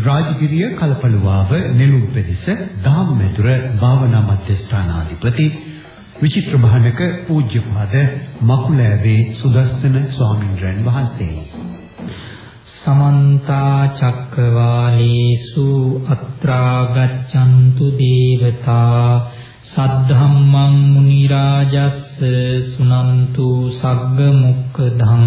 රාජගිරිය කලපලුවාව නෙළුම් පෙදෙස ධම්මෙතුර භාවනා මධ්‍යස්ථානාධිපති විචිත්‍ර භානක පූජ්‍යපාද මකුලෑවේ සුදස්සන ස්වාමින්වයන් වහන්සේ. සමන්ත චක්කවාලේසු අත්‍රා ගච්ඡන්තු දේවතා සද්ධම්මං මුනි රාජස්ස සුනන්තු සග්ග මොක්ඛදං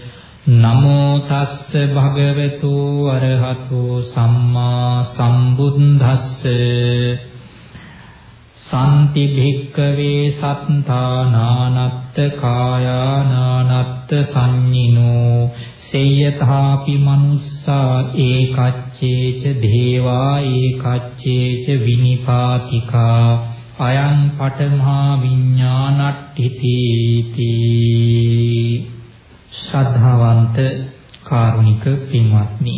නමෝ තස්ස භගවතු අරහතෝ සම්මා සම්බුද්දස්ස. සම්ති භික්කවේ සත්තානානත්ත කායානානත්ත සංඤිනෝ. සේයථාපි මනුස්සා ඒකච්චේච දේවා ඒකච්චේච විනිපාතිකා. අයං පඨමහා විඥානට්ඨිති ශ්‍රද්ධාවන්ත කාරුණික පින්වත්නි.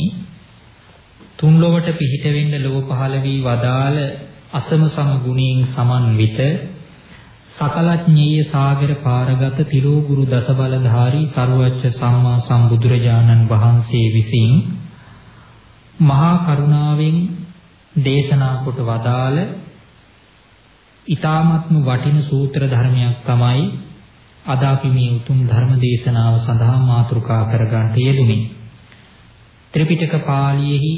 තුන් ලොවට පිහිට වෙන්න ලොව පහළ වී වදාළ අසම සම ගුණයෙන් සමන්විත සකලඥේය සාගර පාරගත තිලෝගුරු දසබලධාරී සරුවච්ච සම්මා සම්බුදුරජාණන් වහන්සේ විසින් මහා කරුණාවෙන් දේශනා කොට වදාළ ඊ타මත්ම වටින සූත්‍ර ධර්මයක් තමයි අද අපි මේ උතුම් ධර්ම දේශනාව සඳහා මාතෘකා කරගන්නට යෙදුනේ. ත්‍රිපිටක පාළියේහි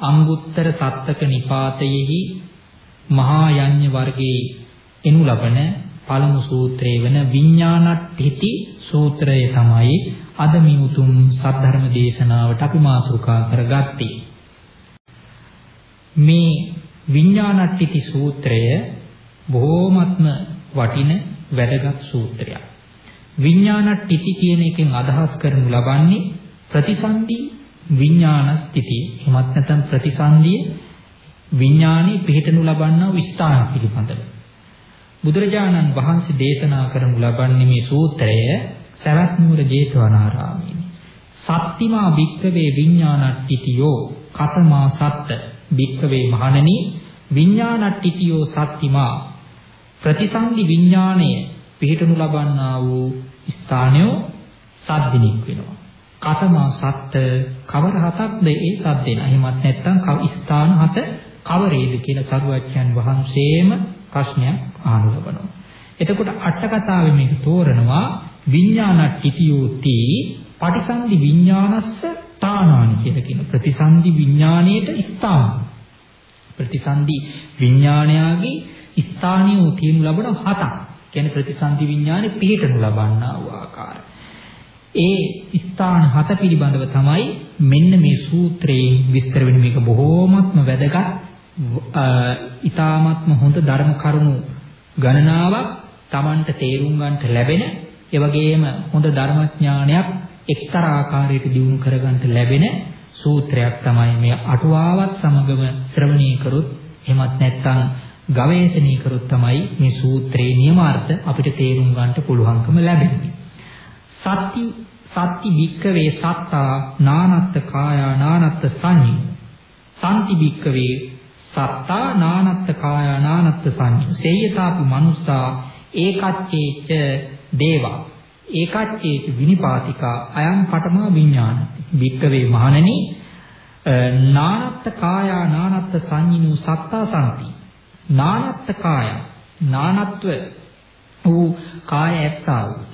අංගුත්තර සත්තක නිපාතයේහි මහා යඤ්ඤ වර්ගයේ එනු ලබන පළමු සූත්‍රය වන විඥානට්ඨිති සූත්‍රය තමයි අද මේ උතුම් සද්ධර්ම දේශනාවට අපි මාතෘකා කරගත්තේ. මේ විඥානට්ඨිති සූත්‍රය බොහෝමත්ම වටින වැදගත් සූත්‍රයක්. විඥානට්ඨිති කියන එකෙන් අදහස් කරනු ලබන්නේ ප්‍රතිසන්දි විඥාන ස්ථಿತಿ. එමත් නැත්නම් ප්‍රතිසන්දිය විඥානේ පිහිටනු ලබන්නා විස්ථාන පිළිබඳව. බුදුරජාණන් වහන්සේ දේශනා කරනු ලබන්නේ මේ සූත්‍රය සරත් නුවර ජේතවනාරාමයේ. සත්තිමා භික්කවේ විඥානට්ඨිතියෝ කතමා සත්ත භික්කවේ මහණනි විඥානට්ඨිතියෝ සත්තිමා ප්‍රතිසන්දි විඥාණය පිහිටනු ලබන්නා වූ ස්ථානයෝ සද්දිනික් වෙනවා. කතමා සත්ත කවර හතක්ද ඒ සද්දෙන. එහෙමත් නැත්නම් ස්ථාන හත කවරේද කියලා සරුවච්චන් වහන්සේම ප්‍රශ්නයක් අහනු ලබනවා. එතකොට අට කතාවේ මේක තෝරනවා විඥානට්ඨිතියෝති පටිසන්ධි විඥානස්ස තානානි කියලා කියන ප්‍රතිසන්ධි විඥාණයට ස්ථාන. ප්‍රතිසන්ධි විඥානයාගේ ස්ථානීය තියෙනු ලබන හතක්. කියන්නේ ප්‍රතිසන්දි විඥානේ පිළිටනු ලබන්නා වූ ආකාරය. ඒ ස්ථාන හත පිළිබඳව තමයි මෙන්න මේ සූත්‍රයෙන් විස්තර වෙන මේක බොහෝමත්ම වැදගත් ඊ타මත්ම හොඳ ධර්ම කරුණු ගණනාවක් Tamanට තේරුම් ගන්නට ලැබෙන ඒ වගේම හොඳ ධර්මඥානයක් එක්තරා ආකාරයකට දියුණු කරගන්නට ලැබෙන සූත්‍රයක් තමයි මේ අටුවාවත් සමගම ශ්‍රවණය කරොත් එහෙමත් නැත්නම් ගවේෂණී කරොත් තමයි මේ සූත්‍රයේ නියමාර්ථ අපිට තේරුම් ගන්නට පුළුවන්කම ලැබෙන්නේ. සත්‍ති සත්‍ති භික්කවේ සත්තා නානත්ත් කායා නානත්ත් සංඤ්ඤු. සම්ති භික්කවේ සත්තා නානත්ත් කායා නානත්ත් සංඤ්ඤු. සේයතාපි මනුස්සා ඒකච්චේච දේවා ඒකච්චේච විනිපාතිකා අයං පඨමා විඥානති. භික්කවේ මහණෙනි නානත්ත් කායා නානත්ත් සංඤ්ඤු සත්තා සම්ති නානත්ත් කාය නානත්ව වූ කාය ඇත්තා වූ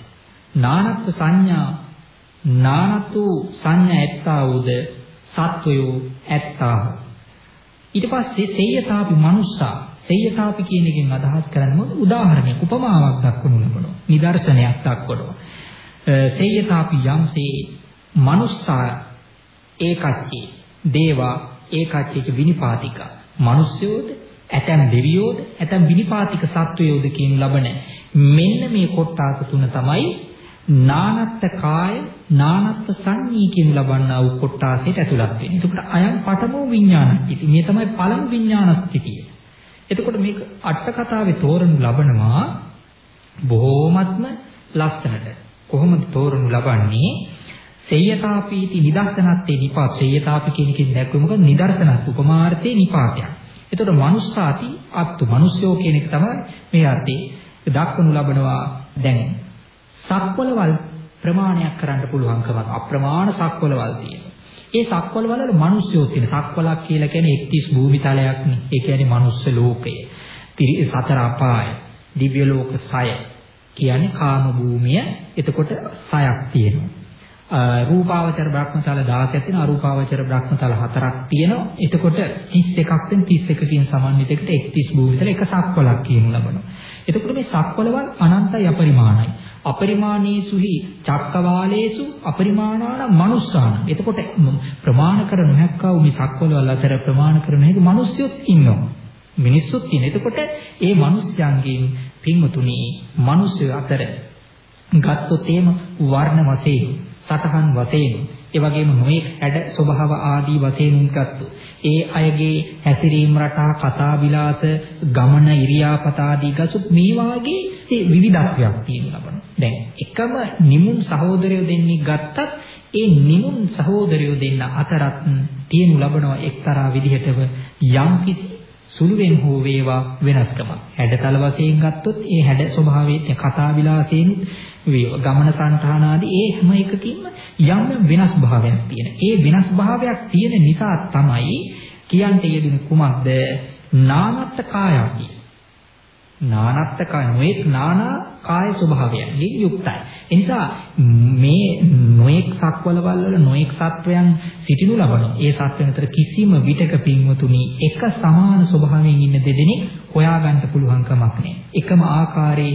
නානත්ව සංඥා නානතු සංඥා ඇත්තා වූද? සත්වයෝ ඇත්තාහ. ඊට පස්සේ සේයතාපි මනුස්සා. සේයතාපි කියන එකෙන් අදහස් කරන්නේ උදාහරණයක් උපමාවක් දක්වනු ලබනවා නිදර්ශනයක් දක්වනවා. සේයතාපි යම්සේ මනුස්සා ඒකච්චේ. දේවා ඒකච්චේච විනිපාතිකා. මිනිස්යෝද ඇතැම් දෙවියෝද ඇතැම් විනිපාතික සත්වයෝද කියන ලබන මෙන්න මේ කොටාස තුන තමයි නානත්ත් කාය නානත්ත් සංඤී කියන ලබන්නා වූ කොටාසයට ඇතුළත් වෙන්නේ. එතකොට අයම් පඨමෝ විඥානස්ථಿತಿ. මේ තමයි පළමු විඥානස්ථಿತಿය. එතකොට මේක අට කතාවේ තෝරනු ලබනවා බොහෝමත්ම ලස්සනට. කොහොමද තෝරනු ලබන්නේ? සේයතාපීති නිදර්ශනත්තේ නිපාත සේයතාපි කියන එකෙන් දැක්වෙ මොකද නිදර්ශනස් උපමාර්ථේ නිපාතයක්. එතකොට මනුස්සාති අත්තු මිනිස්යෝ කියන එක තමයි මේ අර්ථේ දක්වනු ලබනවා දැන් සක්වලවල් ප්‍රමාණයක් කරන්න පුළුවන්කමක් අප්‍රමාණ සක්වලවල් තියෙනවා. ඒ සක්වලවල වල මිනිස්යෝ තියෙන සක්වලක් කියලා කියන්නේ එක්තිස් භූමිතලයක් නේ. ඒ කියන්නේ මනුස්ස ලෝකය. සතර අපාය, දිව්‍ය ලෝක 6 කියන්නේ කාම භූමිය. එතකොට 6ක් තියෙනවා. රූපාවචර බ්‍රහ්මතල 16ක් තියෙනවා. අරූපාවචර බ්‍රහ්මතල 4ක් තියෙනවා. එතකොට 31ක් වෙන 31කින් සමන්විතයකට 31 භූමිතල එක සක්වලක් කියනු ලබනවා. එතකොට මේ සක්වලවල් අනන්තයි අපරිමාණයි. අපරිමාණේසුහි චක්කවාලේසු අපරිමාණාන මනුස්සාන. එතකොට ප්‍රමාණ කර නොහැක්කා වූ මේ සක්වලවල් අතර ප්‍රමාණ කර නොහැකි මිනිස්සුත් ඉන්නවා. මිනිස්සුත් ඉන්න. එතකොට ඒ මිනිස්යන්ගෙන් පින්වතුනි මිනිස්සු අතර ගත්තොත් එහෙම වර්ණ වශයෙන් සතහන් වශයෙන් ඒ වගේම නොඑක් ඇඩ ස්වභාව ආදී වශයෙන් උන්ගත්තු. ඒ අයගේ හැසිරීම රටා කතා විලාස ගමන ඉරියාපත ආදී ගසුත් මේ වාගේ ඒ විවිධත්වයක් තියෙනවා බලන්න. දැන් එකම නිමුන් සහෝදරයෝ දෙන්නේ ගත්තත් ඒ නිමුන් සහෝදරයෝ දෙන්න අතරත් තියෙනු ලබනවා එක්තරා විදිහටම යම් කිසි සුළුවෙන් හෝ වේවා වෙනස්කමක්. හැඩතල වශයෙන් ගත්තොත් ඒ හැඩ ස්වභාවයේ කතා විලාසයෙන් ගමන සංඨාන ආදී ඒ හැම එකකින්ම යම් යම් වෙනස් භාවයක් තියෙන. ඒ වෙනස් භාවයක් තියෙන නිසා තමයි කියන්ට යෙදුණු කුමක්ද? නානත්ත් කායයි. නානත්ත් කාය නොඑක් නානා කාය ස්වභාවයන්ගෙන් යුක්තයි. එනිසා මේ නොඑක් සක්වලවල් වල නොඑක් සත්වයන් සිටිනු ලබන ඒ සත්වයන් අතර කිසිම විටක පින්වතුනි එක සමාන ස්වභාවයෙන් ඉන්න දෙදෙනෙක් හොයාගන්න පුළුවන් කමක් නැහැ. එකම ආකාරයේ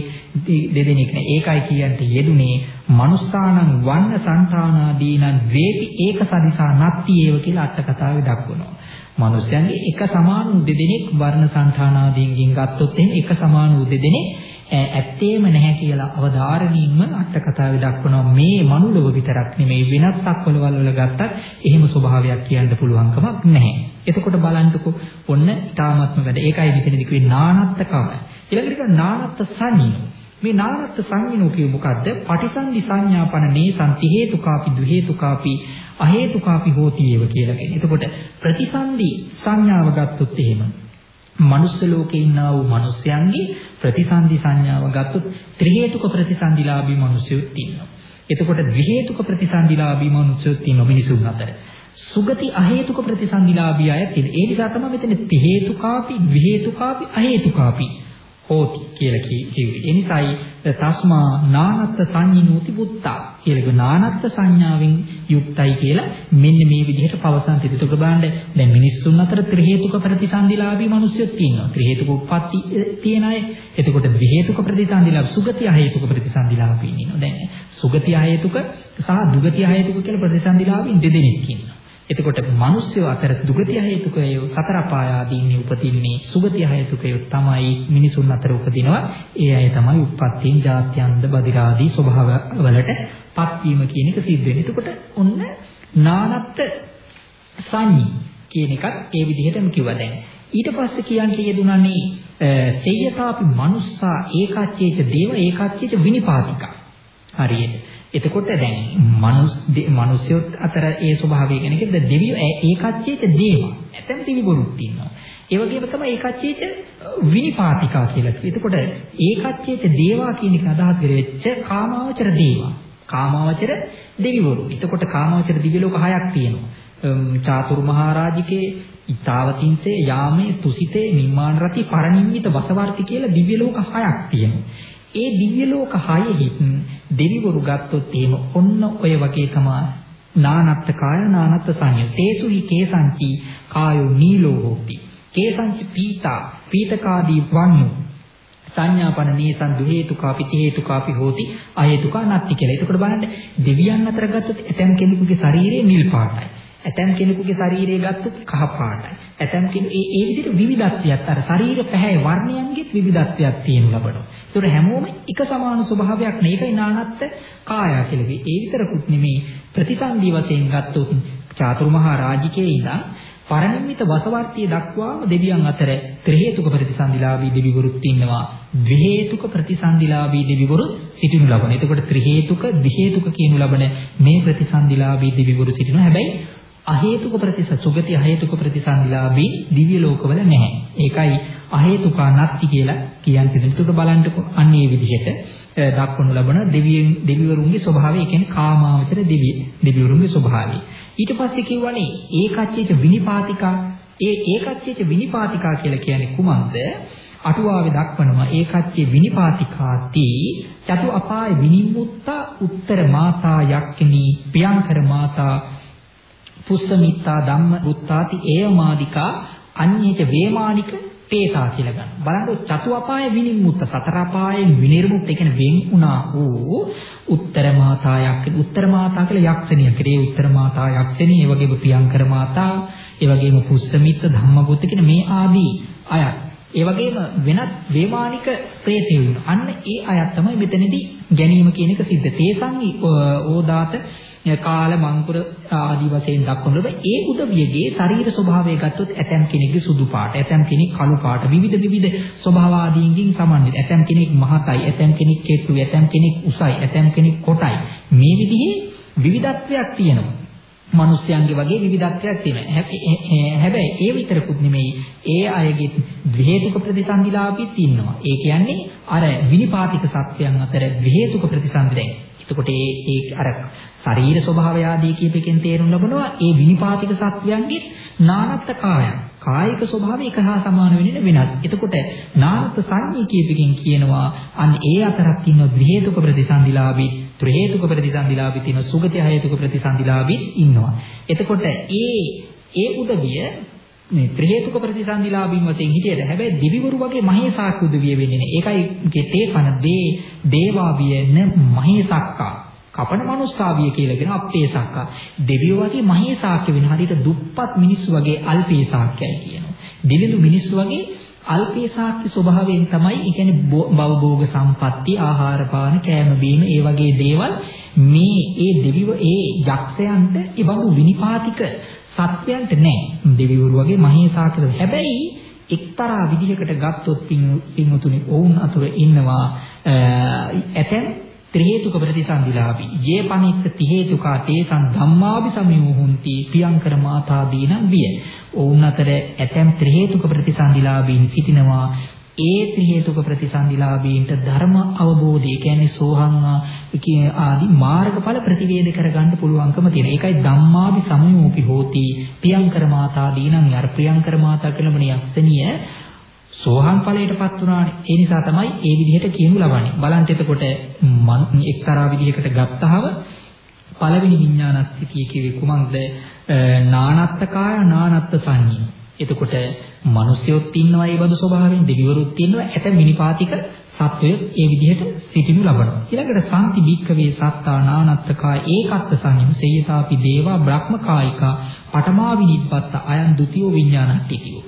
දෙදෙනෙක් නෑ. ඒකයි කියන්ට යෙදුනේ මනුස්සානං වන්න సంతානාදීනං වේති ඒක සදිසා නත්ති ඒව කියලා අට කතාවේ දක්වනවා. මනුස්සයන්ගේ එක සමාන උදෙදෙනෙක් වර්ණ సంతානාදීන්ගෙන් ගත්තොත් එහෙනම් එක සමාන උදෙදෙනෙක් ඇත්තේම නැහැ කියලා අවධාරණීයම අට කතාවේ දක්වනවා මේ මනුලව විතරක් නෙමෙයි වෙනත් සක්වලවල වල ගත්තත් එහෙම ස්වභාවයක් කියන්න පුළුවන් කමක් නැහැ. එතකොට බලන්නකො ඔන්න ඊටාත්ම වැඩ. ඒකයි මෙතනදී කිව්වේ නානත්තකම. ඊළඟට කිව්වා නානත්ත සංඤිනෝ. මේ නානත්ත සංඤිනෝ කියේ මොකද්ද? පටිසන්ධි සංඥාපන නේසං ති හේතුකාපි දු හේතුකාපි අහේතුකාපි හෝති ඒව කියලා කියන්නේ. එතකොට ප්‍රතිසන්ධි සංඥාව ගත්තොත් එහෙම මනුස්ස ලෝකේ ඉන්නා වූ මිනිස්යන්ගේ ප්‍රතිසන්දි සංඥාව ගත්තොත් ත්‍රි හේතුක ප්‍රතිසන්දිලාභී මිනිස්සුත් ඉන්නවා. එතකොට ද්වි හේතුක ප්‍රතිසන්දිලාභී මිනිස්සුත් ඉන්නවා මිනිසුන් අතර. සුගති අහේතුක ප්‍රතිසන්දිලාභී අය තියෙන. ඒ නිසා තමයි මෙතන ත්‍රි හේතුකාපි ද්වි හේතුකාපි අහේතුකාපි හෝති කියලා කිව්වේ. ඒ නිසායි තස්මා නානත්ත් සංඤිනෝති බුත්තා කියලා නානත්ත් සංඥාවෙන් යුක්තයි කියලා මෙන්න මේ විදිහට පවසන් තිබෙත. ඒක බලන්න දැන් මිනිස්සුන් අතර ත්‍රි හේතුක ප්‍රතිසන්දිලාභී මිනිස්සුත් ඉන්නවා. ත්‍රි හේතුක උප්පත්ති තියෙන අය. එතකොට ද්වි හේතුක ප්‍රතිසන්දිලාභ සුගති අහේතුක ප්‍රතිසන්දිලාභී ඉන්නවා. දැන් සුගති අහේතුක සහ දුගති අහේතුක කියලා ප්‍රතිසන්දිලාභී දෙදෙනෙක් ඉන්නවා. එතකොට මිනිස්සු අතර දුගතිය හේතුකයෝ සතර පාය ආදීන් උපදින්නේ සුගතිය හේතුකයෝ තමයි මිනිසුන් අතර උපදිනවා ඒ අය තමයි උප්පත්තීන් ජාත්‍යන්ත බදිරාදී ස්වභාව වලට පත්වීම කියන එක සිද්ධ වෙන්නේ. එතකොට ඔන්න නානත්ත් සංඤී කියන එකත් ඒ විදිහටම කිව්වා දැන්. ඊට පස්සේ කියන්නේ යෙදුණනේ සේයතාපි මනුස්සා ඒකච්චේච දේව ඒකච්චේච විනිපාතිකා. හරියට. එතකොට දැන් මනුස් මිනිස්යොත් අතර ඒ ස්වභාවය කියන එකද දෙවියෝ ඒකච්චේත දේව. ඇතැම් දෙවිවරුත් ඉන්නවා. ඒ වගේම තමයි ඒකච්චේත විනිපාතිකා කියලා කිව්වේ. එතකොට ඒකච්චේත දේවා කියන එක අදහස් කරෙච්ච කාමාවචර දේවා. කාමාවචර දෙවිවරු. එතකොට කාමාවචර දිව්‍ය ලෝක හයක් තියෙනවා. චාතුරු මහරජිකේ ඊතාවතින්සේ යාමේ තුසිතේ නිම්මාන රති පරිනිම්මිත වසවර්ති කියලා දිව්‍ය ලෝක හයක් තියෙනවා. ඒ දිව්‍ය ලෝක හයෙහි දෙවිවරු ගත්තොත් එහෙම ඔන්න ඔය වගේ තමයි නානත්ත් කාය නානත්ත් සංය. තේසුහි කේසංචි කායෝ නීලෝ හෝති. කේසංච පීතා පීතකාදී වන්නු සංඥාපන නේසං දු හේතුකාපි ති හේතුකාපි හෝති අහේතුකා නැත්ති කියලා. එතකොට බලන්න දෙවියන් අතර ගත්තොත් ඇතැම් කෙනෙකුගේ ශරීරය නිල් පාටයි. ඇතම් කෙනෙකුගේ ශරීරය ගත්තොත් කහ පාටයි. ඇතම් කෙනෙකු ඒ ඒ විදිහට විවිධත්වයක් අර ශරීර පැහැ වර්ණයන්ගෙත් විවිධත්වයක් තියෙනු ලබනවා. ඒතර හැමෝම එක සමාන ස්වභාවයක් නේකයි නානත්ත කාය කියලා කිව්වේ. ඒ විතරකුත් නෙමේ ප්‍රතිසන්දි වශයෙන් ගත්තොත් චාතුර්මහා රාජිකේ ඉඳන් පරිණිමිත වසවර්තිය දක්වාම දෙවියන් අතර ත්‍රි හේතුක ප්‍රතිසන්දිලාභී දෙවිවරුත් ඉන්නවා. ද්වි හේතුක ප්‍රතිසන්දිලාභී දෙවිවරුත් සිටිනු ලබන. එතකොට ත්‍රි හේතුක, ද්වි හේතුක කියනු ලබන මේ ප්‍රතිසන්දිලාභී දෙවිවරු සිටිනවා. හැබැයි අහේතුක ප්‍රතිස සුගති අහේතුක ප්‍රතිසන්දිලාභී දිව්‍ය ලෝකවල නැහැ. ඒකයි අහේතුකා නත්ති කියලා කියන්නේ. එතකොට බලන්නකො අන්න ඒ විදිහට දක්වනු ලබන දෙවියන් දෙවිවරුන්ගේ ස්වභාවය කියන්නේ කාමාවචර දෙවිය දෙවිවරුන්ගේ ස්වභාවය. ඊට පස්සේ කියවනේ ඒකච්චේච විනිපාතිකා ඒ ඒකච්චේච විනිපාතිකා කියලා කියන්නේ කුමක්ද? අටුවාවේ දක්වනවා ඒකච්චේ විනිපාතිකාති චතු අපාය විනිමුත්තා උත්තර මාතා යක්ඛිනී ප්‍රියංකර මාතා පුස්සමිත්තා ධම්ම උත්තාති ඒවමාදිකා අඤ්ඤේච වේමානික පේතා කියලා ගන්න. බලන්න චතු අපාය විනිමුත්ත සතර අපායෙන් විනිර්මුක්ත කියන්නේ වෙන් වුණා වූ උත්තර මාතා යක්ෂ උත්තර මාතා කියලා යක්ෂණිය. කරේ උත්තර මාතා යක්ෂණිය ඒ වගේම පියංකර මාතා ඒ වගේම පුස්සමිත්ත ධම්මපුත්ත කියන මේ ආදී අය ඒ වගේම වෙනත් වේමානික ප්‍රේතයෝ අන්න ඒ අය තමයි මෙතනදී ගැනීම කියන එක සිද්ධ. තේසං ඕදාත කාල මංකුර ආදී වශයෙන් දක්වන ලබ ඒ උදවියගේ ශරීර ස්වභාවය ගත්තොත් ඇතම් කෙනෙක්ගේ සුදු පාට ඇතම් කෙනෙක් කළු පාට විවිධ විවිධ ස්වභාව ආදීන්ගෙන් සමන්විත. ඇතම් කෙනෙක් මහතයි ඇතම් කෙනෙක් කෙට්ටු ඇතම් කෙනෙක් උසයි ඇතම් කෙනෙක් කොටයි. මේ විදිහේ විවිධත්වයක් තියෙනවා. මිනිස්යන්ගේ වගේ විවිධත්වයක් තියෙනවා. හැබැයි ඒ විතරකුත් නෙමෙයි ඒ අයගේ ද්වේතුක ප්‍රතිසන්දිලාපිත් ඉන්නවා. ඒ කියන්නේ අර විනිපාතික සත්‍යයන් අතර ද්වේතුක ප්‍රතිසන්දි දැන්. එතකොට ඒ ඒ අර ශරීර ස්වභාවය ආදී කීපකෙන් තේරුම් ලබනවා ඒ විනිපාතික සත්‍යයන්ගේ නානත්ත කායන්. කායික ස්වභාවය එක හා සමාන වෙන්නේ වෙනස්. එතකොට නානත් සංඤී කීපකින් කියනවා අන්න ඒ අතරක් ඉන්න ද්වේතුක ප්‍රතිසන්දිලාපි ත්‍රි හේතුක ප්‍රතිසන්දිලාපි තියෙන සුගති හේතුක ප්‍රතිසන්දිලාපි ඉන්නවා. එතකොට ඒ ඒ උදවිය මේ ත්‍රි හේතුක ප්‍රතිසන්දිලාභින් වශයෙන් හිටියට හැබැයි දිවිවරු වගේ මහේසාක් උදවිය වෙන්නේ නැහැ. ඒකයි තේ කන දේ දේවාවිය න මහේසක්කා. කපන මනුස්සාවිය කියලා කියන අපේසක්කා. දෙවියෝ වගේ මහේසාක්‍ය වෙන හරියට දුප්පත් මිනිස්සු වගේ අල්පේසාක්‍යයි කියනවා. දිලිඳු මිනිස්සු වගේ අල්පේසාක්‍ය ස්වභාවයෙන් තමයි ඒ කියන්නේ භවභෝග සම්පatti ආහාර පාන කෑම බීම ඒ වගේ දේවල් මේ ඒ දෙවිව ඒ යක්ෂයන්ට ඒ බඳු විනිපාතික සත්වයන්ට නෑ. දෙවිවරු වගේ මහේසාක්‍ය හැබැයි එක්තරා විදිහකට ගත්තොත් පින්වතුනි ඔවුන් අතුර ඉන්නවා ඇතැම් ත්‍රි හේතුක ප්‍රතිසන්දිලාභී යේ පනිත්ත ති හේතුකා තේසං ධම්මාභි සමියෝහුಂತಿ පියංකර මාතා දීනම් විය. ඔවුන් අතර ඇතැම් ත්‍රි හේතුක ප්‍රතිසන්දිලාභීන් සිටිනවා. ඒ ත්‍රි හේතුක ප්‍රතිසන්දිලාභීන්ට ධර්ම අවබෝධය කියන්නේ සෝහං ආදී මාර්ගඵල ප්‍රතිවේද කරගන්න පුළුවන්කම තියෙන. ඒකයි ධම්මාභි සමයෝපි හෝති. පියංකර මාතා දීනම් යර. ප්‍රියංකර මාතා කියලා මොන යක්ෂණිය? සෝහන් ඵලයටපත් වුණානේ. ඒ නිසා තමයි ඒ විදිහට කියනු ලබන්නේ. බලන්න එතකොට එක්තරා විදිහකට ගත්තහම පළවෙනි විඥානස්ථිතිය කිව්වේ කුමක්ද? නානත්තකාය නානත්ත සංඤ්ඤා. එතකොට මිනිස්යොත් ඉන්නවා ඒ බඳු ස්වභාවයෙන් දෙවිවරුත් ඉන්නවා ඇත මිනිපාතික සත්වය ඒ විදිහට සිටිනු ලබනවා. ඊළඟට සාන්ති බික්කවේ සත්තා නානත්තකාය ඒකත්ත සංඤ්ඤා සේයතාපි දේවා බ්‍රහ්මකායිකා පඨමා විනිබ්බත්ත අයන් ဒ ුතියෝ විඥානට්ඨිතියෝ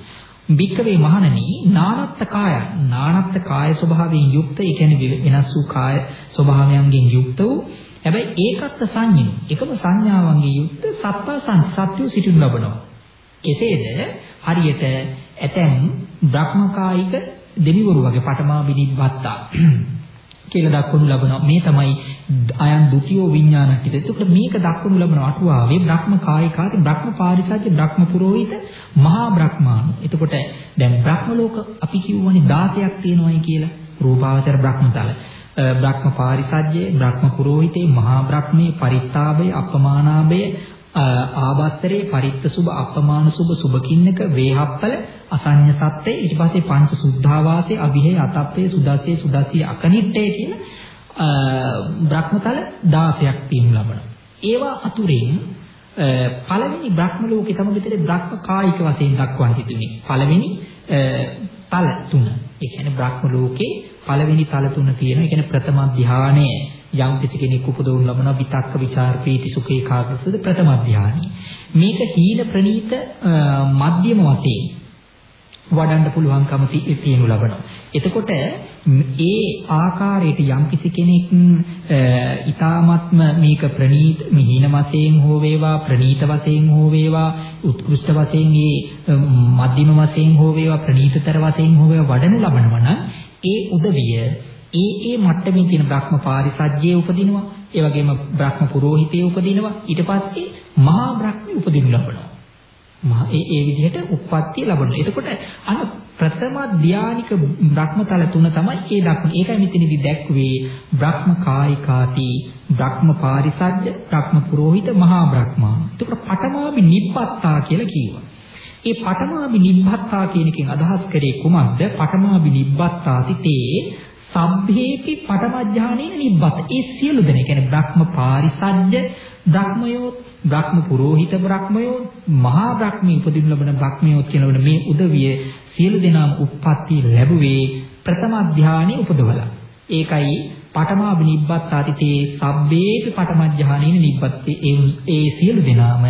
භික්කවේ මහණනි නානත්ත් කාය. නානත්ත් කාය ස්වභාවයෙන් යුක්ත ඒ කියන්නේ වෙනස් වූ කාය ස්වභාවයන්ගෙන් යුක්ත වූ හැබැයි ඒකත් සංඤිනු එකම සංඥාවන්ගෙන් යුක්ත සත්තා සත්‍ය සිටිනු ලබනවා. එසේද හරියට ඇතැම් බ්‍රහ්මකායික දෙවිවරු වගේ පටමා විනිබ්බත්තා කියලා දක්වනු ලබනවා. මේ තමයි අයන් ဒ ුතියෝ විඥාන කිත. එතකොට මේක දක්වනු ලබන අටුවාවේ බ්‍රහ්ම කායිකාති බ්‍රහ්ම පාරිසාති බ්‍රහ්ම පුරෝහිත මහා බ්‍රහ්මාණු. එතකොට දැන් බ්‍රහ්ම ලෝක අපි කියවනේ 16ක් තියෙනවායි කියලා. රූපාවචර බ්‍රහ්මතල. බ්‍රහ්ම පාරිසජ්ජේ බ්‍රහ්ම පුරෝහිතේ මහා බ්‍රහ්මේ පරිත්තාභය අපමානාභය ආවස්තරේ පරිත්ත සුභ අපමාන සුභ සුභකින්නක වේහප්පල අසඤ්ඤ සත්ත්‍ය ඊට පස්සේ පංච සුද්ධාවාසේ අභිහේ අතප්පේ සුදස්සේ සුදස්සී අකනිට්ඨේ කියන බ්‍රහ්මතල 16ක් තියෙනු ලබනවා. ඒවා අතුරෙන් පළවෙනි බ්‍රහ්ම ලෝකේ තමයි විතරේ බ්‍රහ්ම කායික වශයෙන් දක්වන්න හිතුනේ. පළවෙනි තල තුන. ඒ කියන්නේ බ්‍රහ්ම ලෝකේ පළවෙනි තල තුන තියෙනවා. ඒ කියන්නේ ප්‍රථම ධානය යම් කිසි කෙනෙක් උපදවනු ලබන විතක්ක ਵਿਚාර පීති සුඛ ඒකාග්‍රසද ප්‍රථම ධානය. මේක හීන ප්‍රනීත මධ්‍යම වතේ වඩන්න පුළුවන්කම තියෙනු ලබනවා. එතකොට ඒ ආකාරයට යම් කිසි කෙනෙක් ඊ타ත්ම මේක ප්‍රනීත මිහින වශයෙන් හෝ වේවා ප්‍රනීත වශයෙන් හෝ වේවා උත්කෘෂ්ඨ වශයෙන් ඒ මධ්‍යම වශයෙන් හෝ වේවා ප්‍රනීතතර වශයෙන් හෝ වේවා වඩනු ලබනවා නම් ඒ උදවිය ඒ ඒ මට්ටමේ තියෙන බ්‍රහ්ම පාරිසජ්ජයේ උපදිනවා. ඒ වගේම බ්‍රහ්ම පුරෝහිතයේ උපදිනවා. ඊට පස්සේ මහා බ්‍රහ්මී උපදිනු ලබනවා. මහා ඒ ඒ විදිහට උප්පත්තිය ලබනවා. එතකොට අර ප්‍රථම ධානික බ්‍රහ්මතල තුන තමයි ඒ දක්වන. ඒකයි මෙතනදී දැක්වේ බ්‍රහ්ම කායිකාති, බ්‍රහ්ම පාරිසජ්ජ, බ්‍රහ්ම පුරෝහිත, මහා බ්‍රහ්මා. එතකොට පඨමාභි නිබ්බත්තා කියලා කියනවා. ඒ පඨමාභි නිබ්බත්තා කියන එකෙන් අදහස් කරේ කුමක්ද? පඨමාභි නිබ්බත්තාති තේ සබ්බේපි පඨමඥානේන නිබ්බත්. ඒ සියලු දෙනා කියන්නේ බ්‍රහ්ම පාරිසජ්ජ බ්‍රහ්මයෝ බ්‍රහ්ම පුරোহিত බ්‍රහ්මයෝ මහා බ්‍රහ්මී උපදින ලබන බ්‍රහ්මයෝ කියනවනේ මේ උදවිය සියලු දෙනාම උප්පත්ති ලැබුවේ ප්‍රථම ධානයේ උපදවලා. ඒකයි පඨමාභි නිබ්බත්තාතිතේ සබ්බේපි පඨම ධානයේ නිබ්බත්ති ඒ සියලු දෙනාම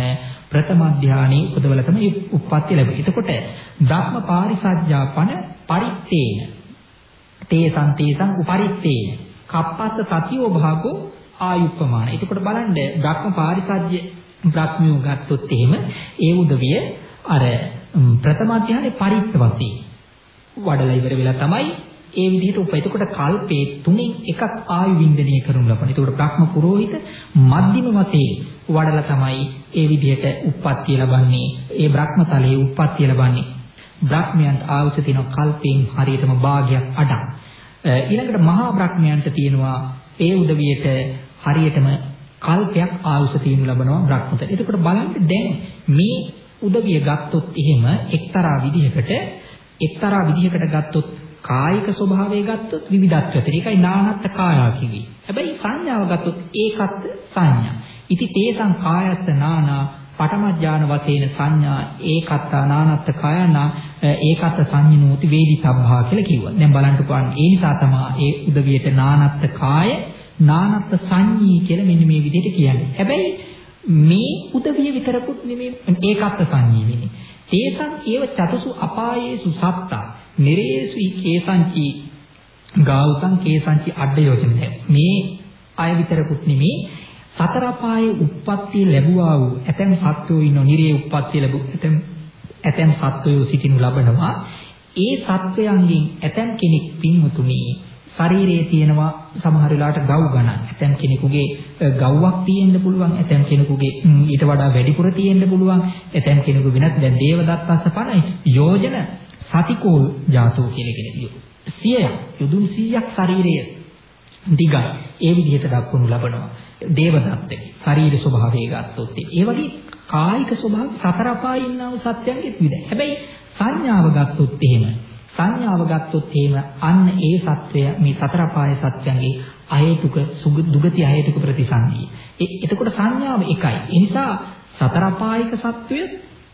ප්‍රථම ධානයේ උපදවලා තමයි උප්පත්ති ලැබෙන්නේ. එතකොට බ්‍රහ්ම පාරිසජ්ජාපන පරිත්තේන තේසං තේසං උපරිත්තේන කප්පස්ස සතියෝ භාගෝ ආයුප්පමාන. එතකොට බලන්න බ්‍රහ්ම පාරිසජ්‍ය බ්‍රහ්මියෝ ගත්තොත් එහෙම ඒ උදවිය අර ප්‍රථම අධ්‍යානයේ පරිත්ත වශයෙන් වඩලා ඉවර වෙලා තමයි ඒ විදිහට උප. එතකොට කල්පේ තුනෙන් එකක් ආයු වින්දනය කරනු ලබන. එතකොට බ්‍රහ්ම පුරোহিত මධ්‍යම වශයෙන් වඩලා තමයි ඒ විදිහට උප්පත්තිය ලබන්නේ. ඒ බ්‍රහ්මතලයේ උප්පත්තිය ලබන්නේ. බ්‍රහ්මයන්ට ආයුෂ තියෙන කල්පෙන් හරියටම භාගයක් අඩක්. ඊළඟට මහා බ්‍රහ්මයන්ට තියෙනවා ඒ උදවියට හරියටම කල්පයක් ආයුෂ තියෙනු ලබනවා බ්‍රහ්මත. එතකොට බලන්න දැන් මේ උදවිය ගත්තොත් එහෙම එක්තරා විදිහකට එක්තරා විදිහකට ගත්තොත් කායික ස්වභාවය ගත්තොත් විවිධත්වයට. ඒකයි නානත්ත කායා කිවි. හැබැයි සංඥාව ගත්තොත් ඒකත් සංඥා. ඉති තේසං කායස්ස නානා පඨමඥාන වශයෙන් සංඥා ඒකත්ත නානත්ත කායනා ඒකත් සංඤ්ඤෝති වේදිතබ්බා කියලා කිව්වා. දැන් බලන්නකෝ ඒ නිසා තමයි ඒ උදවියට නානත්ත කාය නානත්ත සංඤී කියලා මෙන්න මේ විදිහට කියන්නේ. හැබැයි මේ උදවිය විතරකුත් නෙමෙයි ඒකත් සංඤී වෙන්නේ. තේසං ඒව චතුසු අපායේසු සත්තා නිරේසු කේසංචි ගාවතං කේසංචි අඩ යෝජන මේ අය විතරකුත් නෙමෙයි සතර අපායේ උප්පත්ති ලැබුවා වූ ඇතැම් සත්වෝ ඉන්නෝ නිරේ උප්පත්ති ලැබු ඇතැම් ඇතැම් සත්වයෝ සිටිනු ලබනවා ඒ සත්වයන්ගෙන් ඇතැම් කෙනෙක් පින්වතුනි ශරීරයේ තියෙනවා සමහර වෙලාවට ගව් ගණන්. ඇතැම් කෙනෙකුගේ ගව්වක් තියෙන්න පුළුවන්. ඇතැම් කෙනෙකුගේ ඊට වඩා වැඩිපුර තියෙන්න පුළුවන්. ඇතැම් කෙනෙකු වෙනත් දැන් දේවදත්තස්ස පණයි යෝජන සතිකෝල් ජාතෝ කියලා කෙනෙක්. 100ක් යොදුන් 100ක් ශරීරයේ දිගයි. ඒ විදිහට දක්වනු ලබනවා. දේවදත්තගේ ශරීර ස්වභාවය ගත්තොත් ඒ වගේ කායික ස්වභාව සතර අපායේ ඉන්නා වූ සත්‍යයන්ගෙත් විදයි. හැබැයි සංඥාව ගත්තොත් එහෙම සංඥාව ගත්තොත් එහෙම අන්න ඒ සත්වය මේ සතර අපාය සත්‍යයන්ගේ අහේතුක දුගති අහේතුක ප්‍රතිසන්දිය. එතකොට සංඥාව එකයි. ඒ නිසා සතර අපායික සත්වය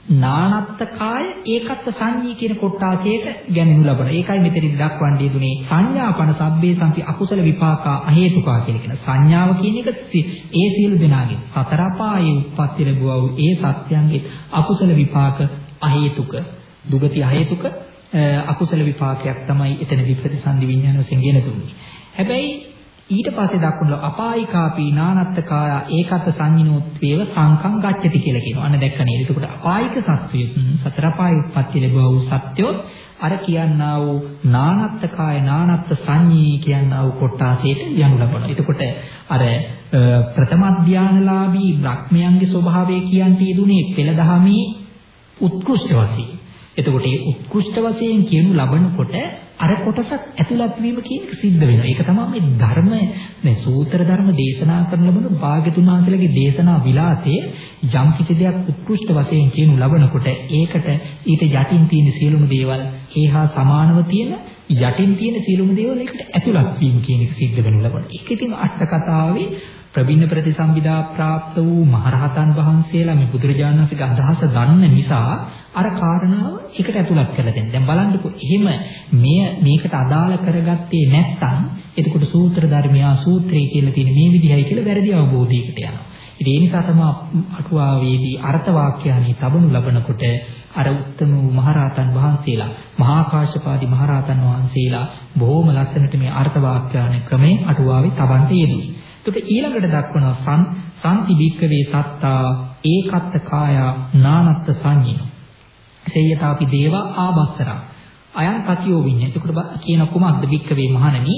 නානත්ත කාය ඒකත් සංඤී කියන කොටාසයට ගැනෙනු ලබන. ඒකයි මෙතනදී දක්වන්නේ දුනේ සංඥාපන සබ්බේ සම්පි අකුසල විපාකා අහේතුකා කියන එක. සංඥාව කියන එක ඒ සියලු දෙනාගේ සතර අපායේ උප්පත්ති ලැබුවා වූ ඒ සත්‍යයන්ගේ අකුසල විපාක අහේතුක දුගති අහේතුක අකුසල විපාකයක් තමයි එතනදී ප්‍රතිසන්දි විඥාන වශයෙන් ගෙන දුන්නේ. හැබැයි ඊට පස්සේ දක්වන අපායිකාපී නානත්ත කාය ඒකත් සංඤිනෝත්වේව සංකම් ගච්ඡති කියලා කියනවා. අන්න දැක්ක නේද? එතකොට අපායික සත්වය සතර අපාය උත්පත්ති ලැබුවා වූ සත්‍යොත් අර කියන්නා වූ නානත්ත කාය නානත්ත සංඤී කියන්නා වූ කොටාසයට යනු ලබනවා. එතකොට අර ප්‍රථම ධානලාභී බ්‍රහ්මයන්ගේ ස්වභාවය කියන්නේ යෙදුනේ පෙළ දහමේ උත්කෘෂ්ඨ වශයෙන්. එතකොට මේ උත්කෘෂ්ඨ වශයෙන් කියනු ලබනකොට අර කොටසක් ඇතුළත් වීම කියන එක සිද්ධ වෙනවා. ඒක තමයි මේ ධර්ම මේ සූත්‍ර ධර්ම දේශනා කරන ලබන භාග්‍යතුන් වහන්සේලාගේ දේශනා විලාසයේ යම් කිසි දෙයක් උත්කෘෂ්ඨ වශයෙන් කියනු ලබනකොට ඒකට ඊට යටින් තියෙන සියලුම දේවල් ඒහා සමානව තියෙන යටින් තියෙන සියලුම දේවල් ඒකට ඇතුළත් වීම කියන එක සිද්ධ වෙනු ලබන. ඒක ඉතින් අට කතාවේ ප්‍රබින්න ප්‍රතිසම්පදා ප්‍රාප්ත වූ මහරහතන් වහන්සේලා මේ බුදුරජාණන් වහන්සේගේ අදහස දන්න නිසා අර කාරණාව එකට ඇතුළත් කරලා දෙන්න. දැන් බලන්නකෝ එහෙම මෙය මේකට අදාළ කරගත්තේ නැත්නම් එතකොට සූත්‍ර ධර්මයා සූත්‍රය කියලා තියෙන මේ විදිහයි කියලා වැරදි අවබෝධයකට යනවා. ඉතින් ඒ නිසා තමයි අටුවාවේදී අර්ථ වාක්‍යයන්හි තබනු ලබනකොට අර උත්තම වූ මහරහතන් වහන්සේලා මහා කාශ්‍යපාදී මහරහතන් වහන්සේලා බොහෝම ලස්සනට මේ අර්ථ වාක්‍යයන් ක්‍රමයෙන් අටුවාවේ තබන්ට යෙදුයි. එතකොට ඊළඟට දක්වනවා සම්ති බික්කවේ සත්තා ඒකත්ත කාය නානත්ත් සංඤිනෝ. සේයතාපි දේවා ආබස්තරා. අයං කතියෝ විඤ්ඤා. එතකොට කියන කුමක්ද බික්කවේ මහණනි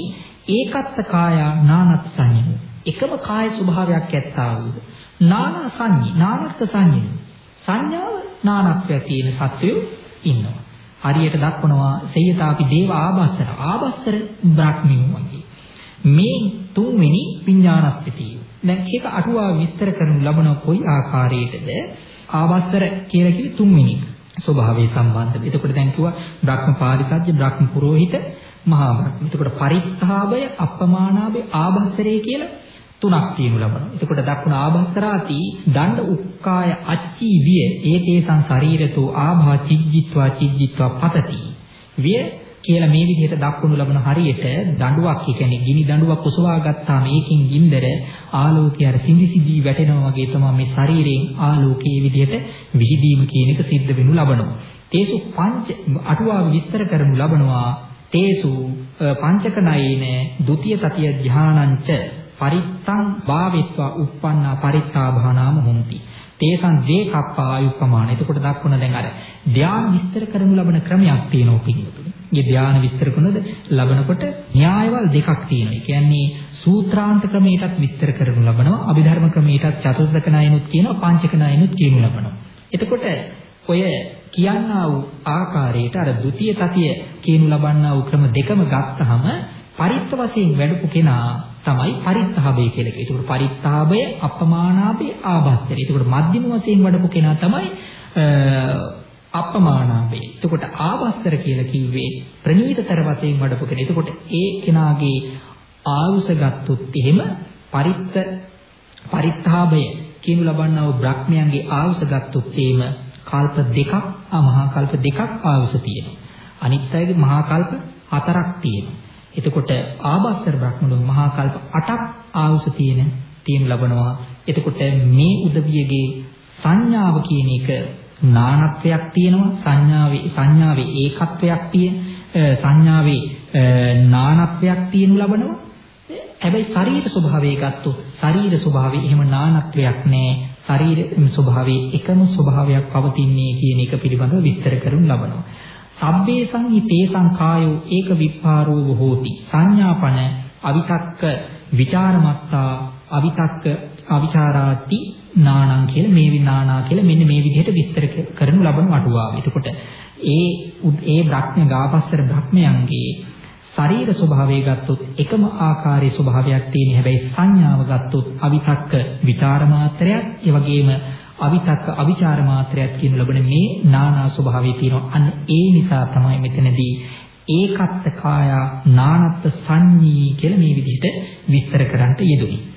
ඒකත්ත කාය නානත්ත් සංඤිනෝ. එකම කාය ස්වභාවයක් ඇත්තා වූ නානා සංඤි නානත්ත් සංඤිනෝ. සංඥාව නානත්වය තියෙන සත්වයෝ ඉන්නවා. හරියට දක්වනවා සේයතාපි දේව ආබස්තර ආබස්තර බ්‍රහ්මියෝ වගේ. මේ තුන්වෙනි විඥානස්ථිතිය. දැන් ඒක අටුවා විස්තර කරනු ලබන කොයි ආකාරයකද ආවස්තර කියලා කිව්වේ තුන්වෙනි ස්වභාවයේ සම්බන්ධව. එතකොට දැන් කිව්වා බ්‍රහ්ම පාරිසජ්‍ය බ්‍රහ්ම පුරোহিত මහා බ්‍රහ්ම. එතකොට පරිත්තාභය අපමානාභය ආභස්තරය කියලා තුනක් කියනු ලබනවා. එතකොට දක්වන ආභස්තරාති දණ්ඩ උක්කාය අච්චි විය ඒතේසං ශරීරතෝ ආභා චිජ්ජිත්වා චිජ්ජිත්වා පතති. විය කියලා මේ විදිහට දක්වනු ලබන හරියට දඬුවක් කියන්නේ ගිනි දඬුවක් කුසවා ගත්තාම ඒකින් ගින්දර ආලෝකය අර සිඳි සිඳි වැටෙනවා වගේ තමයි මේ ශරීරයෙන් ආලෝකයේ විදිහට විහිදීම කියන එක සිද්ධ වෙනු ලබනවා. තේසු පංච අටුවා විස්තර කරනු ලබනවා තේසු පංචකනයින ဒ ුතිය තතිය ධානංච පරිත්තං භාවිත්වා uppannā පරිත්තාභානාම හොಂತಿ. තේසං දේකප්පා ආයුප්පමාන. එතකොට දක්වන දැන් අර ධ්‍යාන විස්තර කරනු ලබන ක්‍රමයක් තියෙනවා පිළිතුරු. මේ ධ්‍යාන විස්තර කරනද ලබනකොට න්‍යායවල දෙකක් තියෙනවා. ඒ කියන්නේ සූත්‍රාන්ත ක්‍රමයටත් විස්තර කරනු ලබනවා. අභිධර්ම ක්‍රමයටත් චතුර්ථක ණයනුත් කියනවා, පංචක ණයනුත් කියනු ලබනවා. එතකොට ඔය කියන්නා වූ ආකාරයට අර ဒ ුතිය තතිය කියනු ලබන්නා වූ ක්‍රම දෙකම ගත්තහම පරිත්ත වශයෙන් වැඩපු කෙනා තමයි පරිත්තාභය කියලා කියනවා. ඒකට පරිත්තාභය අපමානාභය ආභස්තරය. ඒකට මධ්‍යම වශයෙන් වඩපු කෙනා තමයි අපමානාභය. එතකොට ආභස්තර කියලා කිව්වේ ප්‍රනීතතර වශයෙන් වඩපු කෙනා. එතකොට ඒ කෙනාගේ ආයුෂ ගත්තොත් එහෙම පරිත්ත පරිත්තාභය කියනු ලබන්නා වූ බ්‍රහ්මයන්ගේ ආයුෂ ගත්තොත් එහෙම කල්ප දෙකක් මහා කල්ප දෙකක් ආයුෂ තියෙනවා. අනිත් අයගේ මහා කල්ප හතරක් තියෙනවා. එතකොට ආභාස්තර බ්‍රහ්මණු මහා කල්ප 8ක් ආයුෂ තියෙන තියෙන ලබනවා. එතකොට මේ උදවියගේ සංඥාව කියන එක නානත්වයක් තියෙනවා. සංඥාවේ සංඥාවේ ඒකත්වයක් තියෙන සංඥාවේ නානත්වයක් තියෙනු ලබනවා. හැබැයි ශරීර ස්වභාවය ගත්තොත් ශරීර ස්වභාවය එහෙම නානත්වයක් නෑ. ශරීර ස්වභාවයේ එකම ස්වභාවයක් පවතින්නේ කියන එක පිළිබඳව විස්තර කරනු ලබනවා. සබ්බේ සංහි තේසං කායෝ ඒක විපාරෝ හෝති සංඥාපන අවිතක්ක ਵਿਚාරමත්තා අවිතක්ක අවිචාරාති නානං කියලා මේ විනානා කියලා මෙන්න මේ විදිහට විස්තර කරනු ලබන වටුවාව. එතකොට ඒ ඒ බ්‍රහ්ම ගාපස්තර බ්‍රහ්මයන්ගේ ශරීර ස්වභාවය ගත්තොත් එකම ආකාරයේ ස්වභාවයක් තියෙන හැබැයි සංඥාව ගත්තොත් අවිතක්ක ਵਿਚාර මාත්‍රයක් ඒ වගේම අවිතක්ක අවිචාර මාත්‍රයක් කියන ලබන මේ නානා ස්වභාවය තියෙනවා. අන්න ඒ නිසා තමයි මෙතනදී ඒකත්ත කාය නානත්ත් සංඤී කියලා මේ විදිහට විස්තර කරන්නට යෙදුනේ.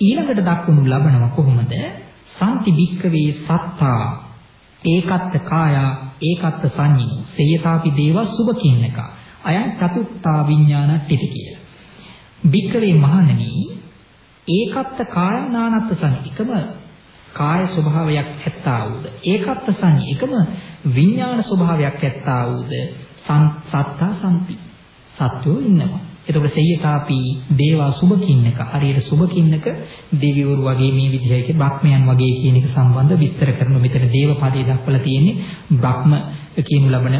ඊළඟට දක්වනු ලබනවා කොහොමද? සම්ති භික්කවේ සත්තා. ඒකත්ත කාය ඒකත්ත සංඤී. සේයතාපි දේව සුභකින්නක අයං චතුත්තා විඥානට්ඨිත කියලා. භික්කවේ මහණෙනි ඒකත්ත කාය නානත්ත් සංඤී. එකම කාය ස්වභාවයක් ඇත්තා වූද? ඒකත්ත සංඤ. එකම විඥාන ස්වභාවයක් ඇත්තා වූද? සත්තා සම්පි. සත්වෝ ඉන්නවා. එතකොට සෙය්‍යතාපි දේවා සුභකින්නක හරියට සුභකින්නක දෙවිවරු වගේ මේ විදිහයි බ්‍රහ්මයන් වගේ කියන එක සම්බන්ධ විස්තර කරන මෙතන දේව පදේ දක්වලා තියෙන්නේ බ්‍රහ්ම කියනු ලබන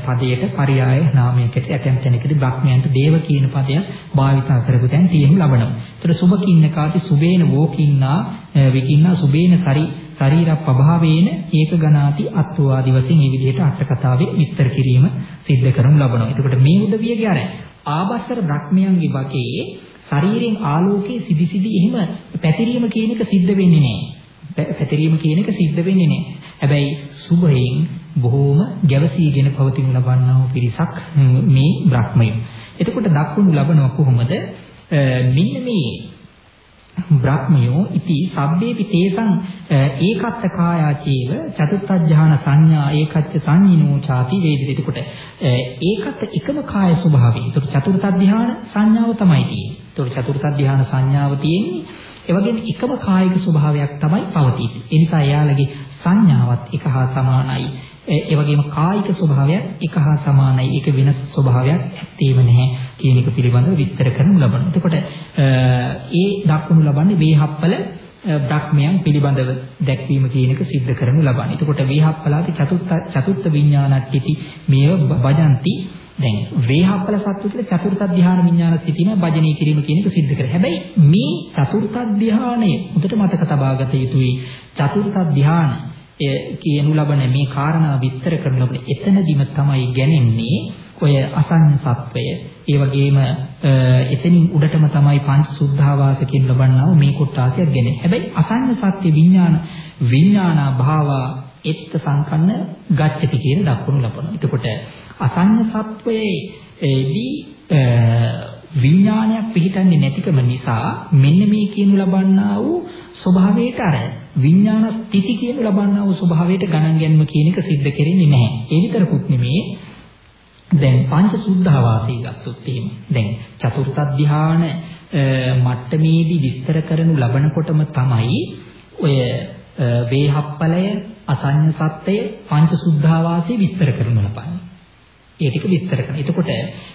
පදයට පරයාය නාමයකට ඇතැම් තැනකදී බ්‍රහ්මයන්ට දේව කියන පදයක් භාවිතා කරපු තැන් තියෙනු ලබනවා. ඒතර සුභකින්නකාති සුබේන වෝකින්නා විකින්නා සුබේන සරි ශරීරප්පභාවේන ඒක ගණාති අත්වාදි වශයෙන් මේ විදිහට අට කතාවේ විස්තර කිරීම සිද්ධ කරනු ලබනවා. එතකොට මේ උදවියගේ අර ආබස්සර බ්‍රහ්මයන්ගේ වගේ ශරීරයෙන් ආලෝකයේ සිදි සිදි එහෙම පැතිරීම කියන එක සිද්ධ වෙන්නේ නැහැ. පැතිරීම කියන එක සිද්ධ වෙන්නේ නැහැ. හැබැයි සුභයෙන් බොහෝම ගැවසීගෙන පවතින ලබන්නා වූ පිරිසක් මේ බ්‍රහ්මයෝ. එතකොට දක්වනු ලබනවා කොහොමද? මෙන්න මේ බ්‍රහ්මයෝ ඉති සබ්බේපි තේසං ඒකත්ත කායාචේව චතුත්ථ ඥාන සංඥා ඒකච්ච සංඤිනෝ ചാති වේදිත. එතකොට ඒකත් එකම කාය ස්වභාවය. එතකොට චතුර්ථ ධ්‍යාන සංඥාව තමයි තියෙන්නේ. එතකොට චතුර්ථ ධ්‍යාන සංඥාව තියෙන්නේ ඒ වගේම එකම කායික ස්වභාවයක් තමයි පවතින්නේ. ඒ නිසා එයාලගේ සංඥාවත් එක හා සමානයි. ඒ වගේම කායික ස්වභාවයක් එක හා සමානයි. ඒක වෙනස් ස්වභාවයක් ඇත්තේම නැහැ කියන එක පිළිබඳව විස්තර කරනු ලබනවා. එතකොට ඒ දක්වනු ලබන්නේ වේහප්පල බ්‍රහ්මයන් පිළිබඳව දැක්වීම කියන එක सिद्ध කරනු ලබන්නේ. එතකොට වේහප්පලාදී චතුත්ථ චතුත්ථ විඥානට්ඨಿತಿ මේව වදන්ති දැන් වේහප්පල සත්‍ය කියලා චතුර්ථ ධ්‍යාන විඥාන ස්ථිතින භජනී කිරීම කියන එක सिद्ध කර. හැබැයි මේ චතුර්ථ ධ්‍යානය උදට මතක තබාගත යුතුයි. චතුර්ථ ධ්‍යාන කියනු ලබන මේ කාරණා විස්තර කරනකොට එතනදිම තමයි ගැනෙන්නේ ඔය අසං සත්වය ඒ වගේම එතනින් උඩටම තමයි පංච සුද්ධාවාස කියන ලබන්නා මේ කොටාසියක් ගැනේ. හැබැයි අසං සත්‍ය විඥාන විඥානා භාවා එත්ත සංකන්න ගච්ඡති කියන දක්වනු ලබනවා. එතකොට අසං සත්වයේදී විඥානයක් පිහිටන්නේ නැතිකම නිසා මෙන්න මේ කියනු ලබන්නා වූ ස්වභාවයට අර විඥාන ස්ථಿತಿ කියන ලබන්නා වූ ස්වභාවයට ගණන් ගැනීම කියන එක सिद्ध කෙරෙන්නේ නැහැ. ඒ විතරකුත් නෙමේ දැන් පංච සුද්ධා වාසය ගත්තොත් එහෙම දැන් චතුර්ථ ධ්‍යාන මට්ටමේදී විස්තර කරනු ලබනකොටම තමයි ඔය වේහප්පලය අසඤ්ඤ සත්‍යය පංච සුද්ධා වාසය විස්තර කරනු ලබන්නේ. ඒ ටික විස්තර කරන. එතකොට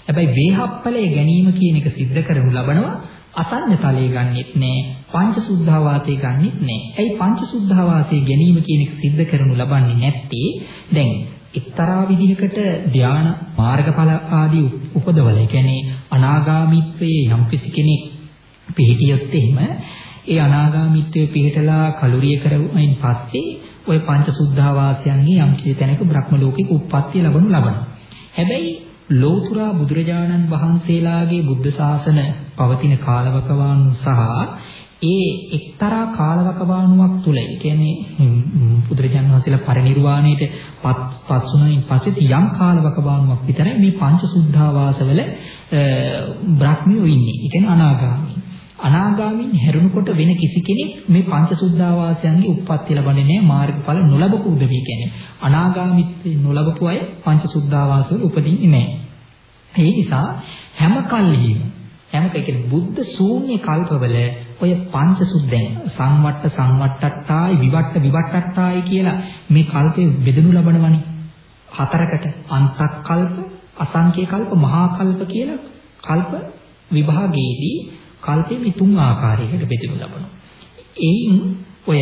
හැබැයි වේහප්පලය ගැනීම කියන එක सिद्ध කරනු ලබනවා අසඤ්ඤ තලයේ ගන්නෙත් නෑ පංච සුද්ධාවාසයේ ගන්නෙත් නෑ. ඇයි පංච සුද්ධාවාසයේ ගැනීම කියන එක सिद्ध කරනු ලබන්නේ නැත්තේ? දැන් එක්තරා විදිහකට ධානා මාර්ගඵල ආදී උපදවල. ඒ කියන්නේ අනාගාමීත්වයේ යම්කිසි කෙනෙක් පිළිහිටියොත් එහෙම ඒ අනාගාමීත්වයේ පිළිහිටලා කලුරිය කරුවෙන් පස්සේ ওই පංච සුද්ධාවාසයන්ගේ යම්කිසි තැනක බ්‍රහ්ම ලෝකෙක උප්පත්තිය ලබනු ලබනවා. හැබැයි ලෝතුරා බුදුරජාණන් වහන්සේලාගේ බුද්ධ ශාසන පවතින කාලවකවානු සහ ඒ එක්තරා කාලවකවානුවක් තුල ඒ කියන්නේ බුදුරජාණන් වහන්සේලා පරිනිර්වාණයට පත් වුණායින් පස්සේ යම් කාලවකවානුවක් විතරයි මේ පංච සුද්ධාවාසවල බ්‍රහ්මියෝ ඉන්නේ. ඒ කියන්නේ අනාගාමී. අනාගාමීන් හැරුණකොට වෙන කිසි කෙනෙක් මේ පංච සුද්ධාවාසයන්ගේ උප්පත්ති ලබන්නේ නැහැ මාර්ගඵල නොලබපු උදවිය කියන්නේ. අනාගාමීත්වේ නොලබපු අය පංච සුද්ධාවාසවල උපදින්නේ නැහැ. ඒ නිසා හැම කල්හිම හැම කෙනෙක් බුද්ධ ශූන්‍ය කල්පවල ඔය පංච සුද්ධෙන් සංවට්ට සංවට්ටට්ටායි විවට්ට විවට්ටට්ටායි කියලා මේ කල්පේ බෙදනු ලබනවනේ හතරකට අන්තක් කල්ප අසංඛ්‍ය කල්ප මහා කල්ප කියලා කල්ප විභාගයේදී කල්පේ මේ තුන් ආකාරයකට බෙදනු ලබනවා එයින් ඔය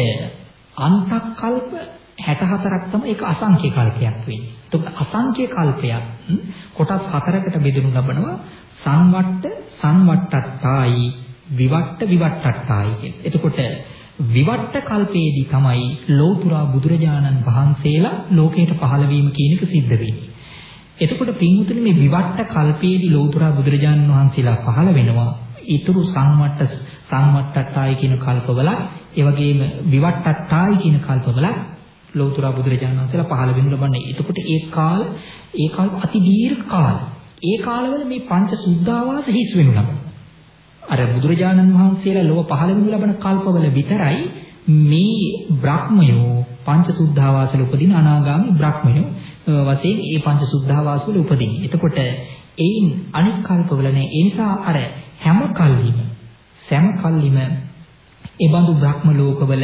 අන්තක් කල්ප 64ක් තමයි ඒක අසංඛ්‍ය කල්පයක් වෙන්නේ. එතකොට අසංඛ්‍ය කල්පයක් කොටස් හතරකට බෙදනු ලබනවා සංවට්ට සංවට්ටට්ටායි විවට්ට විවට්ටට්ටායි කියන. එතකොට විවට්ට කල්පයේදී තමයි ලෝතුරා බුදුරජාණන් වහන්සේලා ලෝකයට පහළ වීම කියන එක සිද්ධ වෙන්නේ. එතකොට පින්වතුනි මේ විවට්ට කල්පයේදී ලෝතුරා බුදුරජාණන් වහන්සේලා පහළ වෙනවා. ඊතුරු සංවට්ට සංවට්ටට්ටායි කියන කල්පවල ඒ වගේම විවට්ටට්ටායි කියන කල්පවල ලෞතර බුදුරජාණන් වහන්සේලා පහළ වෙනු ලබන්නේ. එතකොට ඒ කාල ඒ කාල අති දීර්ඝ කාල. ඒ කාලවල මේ පංච සුද්ධාවාස හිස් වෙනු ලබනවා. අර බුදුරජාණන් වහන්සේලා ලෝක පහළ වෙනු ලබන කල්පවල විතරයි මේ බ්‍රහ්මයෝ පංච සුද්ධාවාසවල උපදින අනාගාමි බ්‍රහ්මයෝ වශයෙන් ඒ පංච සුද්ධාවාසවල උපදින්නේ. එතකොට ඒයින් අනික් කල්පවල නෑ. ඒ නිසා අර හැම කල්හිම සෑම කල්හිම ඒ බඳු බ්‍රහ්ම ලෝකවල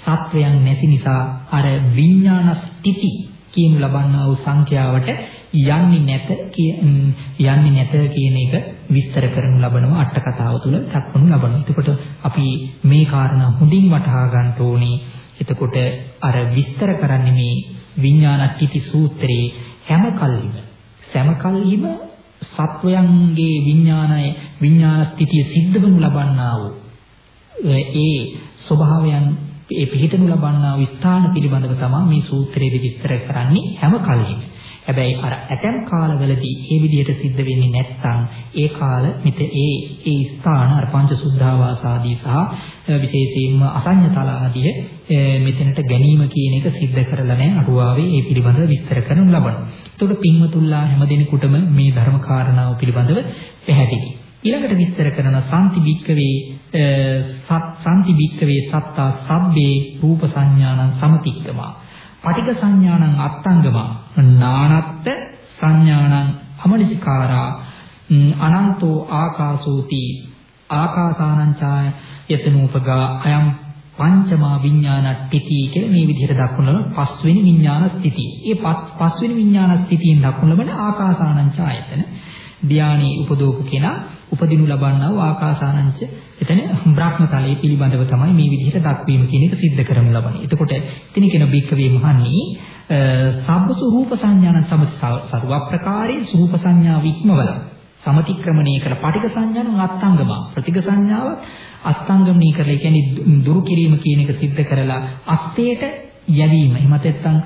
සත්වයන් නැති නිසා අර විඥාන ස්ථಿತಿ කියනු ලබන්නා වූ සංඛ්‍යාවට යන්නේ නැත යන්නේ නැත කියන එක විස්තර කරනු ලබනවා අට කතාව තුළ දක්වනු ලබනවා. එතකොට අපි මේ කාරණා හොඳින් වටහා ගන්න ඕනේ. එතකොට අර විස්තර කරන්නේ මේ විඥානට්ඨිති සූත්‍රයේ හැම කල්හිම සෑම කල්හිම සත්වයන්ගේ විඥානය විඥාන ස්ථිතිය සිද්ධ වනු ලබන්නා වූ ඒ ස්වභාවයන් ඒ පිළිතනු ලබන්නා වූ ස්ථාන පිළිබඳව තමයි මේ සූත්‍රයේදී විස්තර කරන්නේ හැම කල්හිම. හැබැයි අර ඇතැම් කාලවලදී මේ විදිහට සිද්ධ වෙන්නේ නැත්නම් ඒ කාල මෙත ඒ ඒ ස්ථාන අර පංච සුද්ධාවාස ආදී සහ විශේෂයෙන්ම අසඤ්ඤතල ආදී මෙතනට ගැනීම කියන එක සිද්ධ කරලා නැහැ අටුවාවේ ඒ පිළිබඳව විස්තර කරනු ලබනවා. එතකොට පින්වතුල්ලා හැමදෙනෙකුටම මේ ධර්ම කාරණාව පිළිබඳව පැහැදිලි. ඊළඟට විස්තර කරන සම්ති බික්කවේ සම්ති බික්කවේ සත්තා සබ්බේ රූප සංඥානං සමතික්කමා පටික සංඥානං අත්තංගමා. නානත්ත සංඥානං අමනිසිකාරා. අනන්තෝ ආකාසෝති. ආකාසානංචාය යතනූපගා අයම් පංචමා විඥානට්ඨිති කියලා මේ විදිහට දක්වන පස්වෙනි විඥාන ස්ථಿತಿ. ඒ පස්වෙනි විඥාන ස්ථಿತಿයෙන් දක්වන ලබන ආකාසානංචායතන ධානී උපදෝප කෙනා උපදිනු ලබන්නා වූ ආකාසානංච. එතන බ්‍රහ්මතලයේ පිළිබඳව තමයි මේ විදිහට දක්වීම කියන එක සිද්ධ කරනු ලබන්නේ. එතකොට එතන කියන බික්කවේ මහණී සබ්බ සූප සංඥාන සමති සරුව ප්‍රකාරේ සූප සංඥා වික්මවල. සමතික්‍රමණය කළ පටික සංඥාන අත්ංගම ප්‍රතික සංඥාව අත්ංගමණී කරලා කියන්නේ දුරු කිරීම කියන එක සිද්ධ කරලා අස්තේට යැවීම එහෙමත් නැත්නම්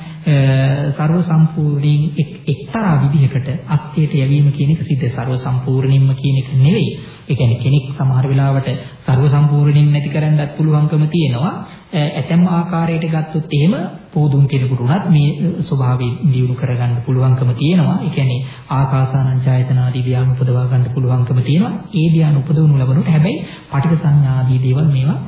ਸਰව සම්පූර්ණයෙන් එක්තරා විදිහකට අස්තියට යැවීම කියන එක සිද්ධ ਸਰව සම්පූර්ණයෙන්ම කියන එක නෙවෙයි. ඒ කියන්නේ කෙනෙක් සමහර වෙලාවට ਸਰව සම්පූර්ණයෙන් නැති කරන්නත් පුළුවන්කම තියෙනවා. ඇතැම් ආකාරයකට ගත්තොත් එහෙම පොදුන් කෙනෙකුට උනත් මේ ස්වභාවය දියුණු කරගන්න පුළුවන්කම තියෙනවා. ඒ කියන්නේ ආකාසානං ඡායතනාදී ධ්‍යාන උපදවා ගන්න පුළුවන්කම තියෙනවා. ඒ ධ්‍යාන උපදවනු ලබනකොට හැබැයි පටික සංඥාදී දේවල් මේවා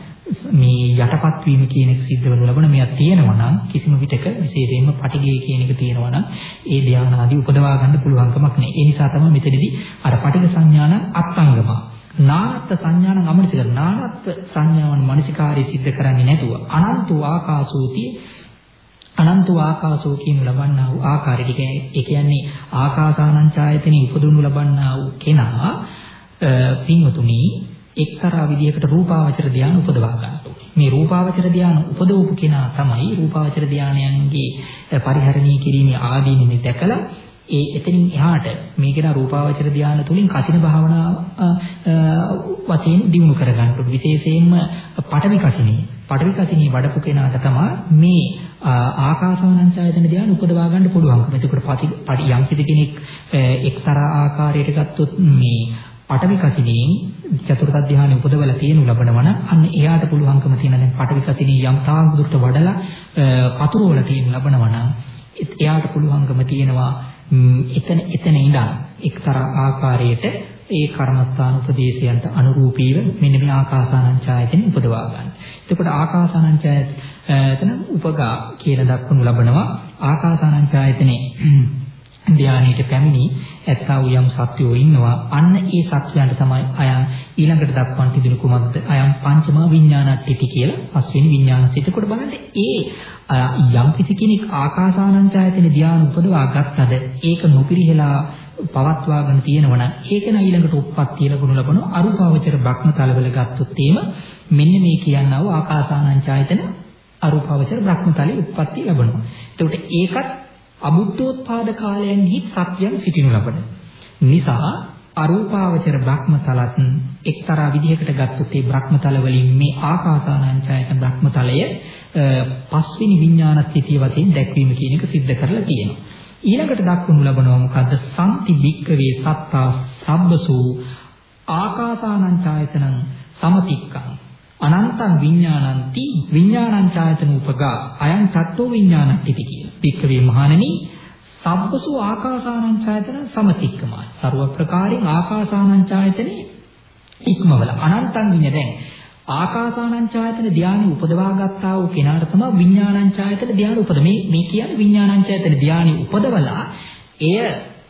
මේ යටපත් වීම කියන එක සිද්ධ වෙනු ලබන මෙයක් තියෙනවා නම් කිසිම විටක විශේෂයෙන්ම පටිගය කියන එක තියෙනවා නම් ඒ ධ්‍යාන ආදී උපදවා ගන්න පුළුවන්කමක් නැහැ. ඒ නිසා තමයි මෙතනදී අර පටික සංඥාන අත්ංගම. නානත් සංඥාන අමනිසික. නානත් සංඥාවන් මනසිකාරී සිද්ධ කරන්නේ නැතුව අනන්ත ආකාශෝති අනන්ත ආකාශෝ කියනු ලබන්නා වූ ආකාරය ඒ කියන්නේ ආකාසානං ඡායතනෙ උපදුණු ලබන්නා වූ කෙනා පින්වතුනි එක්තරා විදිහකට රූපාවචර ධානය උපදවා ගන්නවා. මේ රූපාවචර ධානය උපදවපු කෙනා තමයි රූපාවචර ධානයන්ගේ පරිහරණය කිරීමේ ආදීනෙ දැකලා ඒ එතනින් එහාට මේ කෙනා රූපාවචර ධානය තුලින් කසින භාවනාව වශයෙන් දිනු කර ගන්නට විශේෂයෙන්ම පඨවි කසිනේ පඨවි කසිනේ වඩපු කෙනාට තමයි මේ ආකාසානංචායතන ධානය උපදවා ගන්න පුළුවන්කම. එතකොට යම් කෙනෙක් එක්තරා ආකාරයකට ගත්තොත් මේ පඨවි කසිනේ චතුර්ථ ධානය උපදවලා තියෙනු ලබනවා නම් අන්න එයාට පුළුවන්කම තියෙන දැන් පඨවි කසිනේ යම් තාක් දුරට වඩලා පතුරවල තියෙනු ලබනවා නම් එයාට පුළුවන්කම තියෙනවා එතන එතන ඉඳන් එක්තරා ආකාරයකට ඒ කර්මස්ථාන උපදේශයන්ට අනුරූපීව මෙන්න මේ ආකාසානංචායතන උපදවා ගන්න. එතකොට ආකාසානංචායතන උපගා කියලා දක්වනු ලබනවා ආකාසානංචායතනේ ධානයට පැමිණි ඇත්තා වූ යම් සත්‍යෝ ඉන්නවා. අන්න ඒ සත්‍යයන්ට තමයි අයන් ඊළඟට දක්වන්න තිබුණු කුමක්ද? අයන් පංචම විඥානට්ටි කියලා පස්වෙනි විඥානසිත කොට බලන්න. ඒ යම් කිසි කෙනෙක් ආකාසානංචායතන ධානය උපදවා ගත්තද ඒක නොපිරිහෙලා පවත්වාගෙන තියෙනවනම් ඒක න ඊළඟට උප්පත්තිය ලැබුණු ලබන අරූපාවචර භක්මතලවල ගත්තොත් එහෙම මෙන්න මේ කියනවා ආකාසානංචායතන අරූපාවචර භක්මතලේ උප්පත්තිය ලැබෙනවා. එතකොට ඒකත් අබුද්ධෝත්පාද කාලයන්හි සත්‍යයන් සිටිනු ලබන. නිසා අරූපාවචර බ්‍රහ්මතලත් එක්තරා විදිහකට ගත්තොත් ඒ බ්‍රහ්මතල වලින් මේ ආකාසානංචයතන බ්‍රහ්මතලය පස්වෙනි විඥාන ස්ථිතිය වශයෙන් දැක්වීම කියන එක सिद्ध කරලා තියෙනවා. ඊළඟට දක්වනු ලබනවා මොකද්ද? සම්ති බික්කවේ සත්තා සබ්බසු ආකාසානංචයතනං සමතික්කං අනන්තං විඥානಂತಿ විඥානං ඡායතන උපගා අයං චත්තෝ විඥානක්ති කියන. පිටකවේ මහණෙනි සබ්බසු ආකාසානං ඡායතන සමතික්කමා. ਸਰව ප්‍රකාරයෙන් ආකාසානං ඡායතනේ ඉක්මවල අනන්තං විඤ්ඤා දැන් ආකාසානං ඡායතන ධානය උපදවා ගත්තා වූ කෙනාට තමයි විඥානං ඡායතන ධානය උපද මේ මේ කියන්නේ විඥානං ඡායතන ධානය උපදවලා එය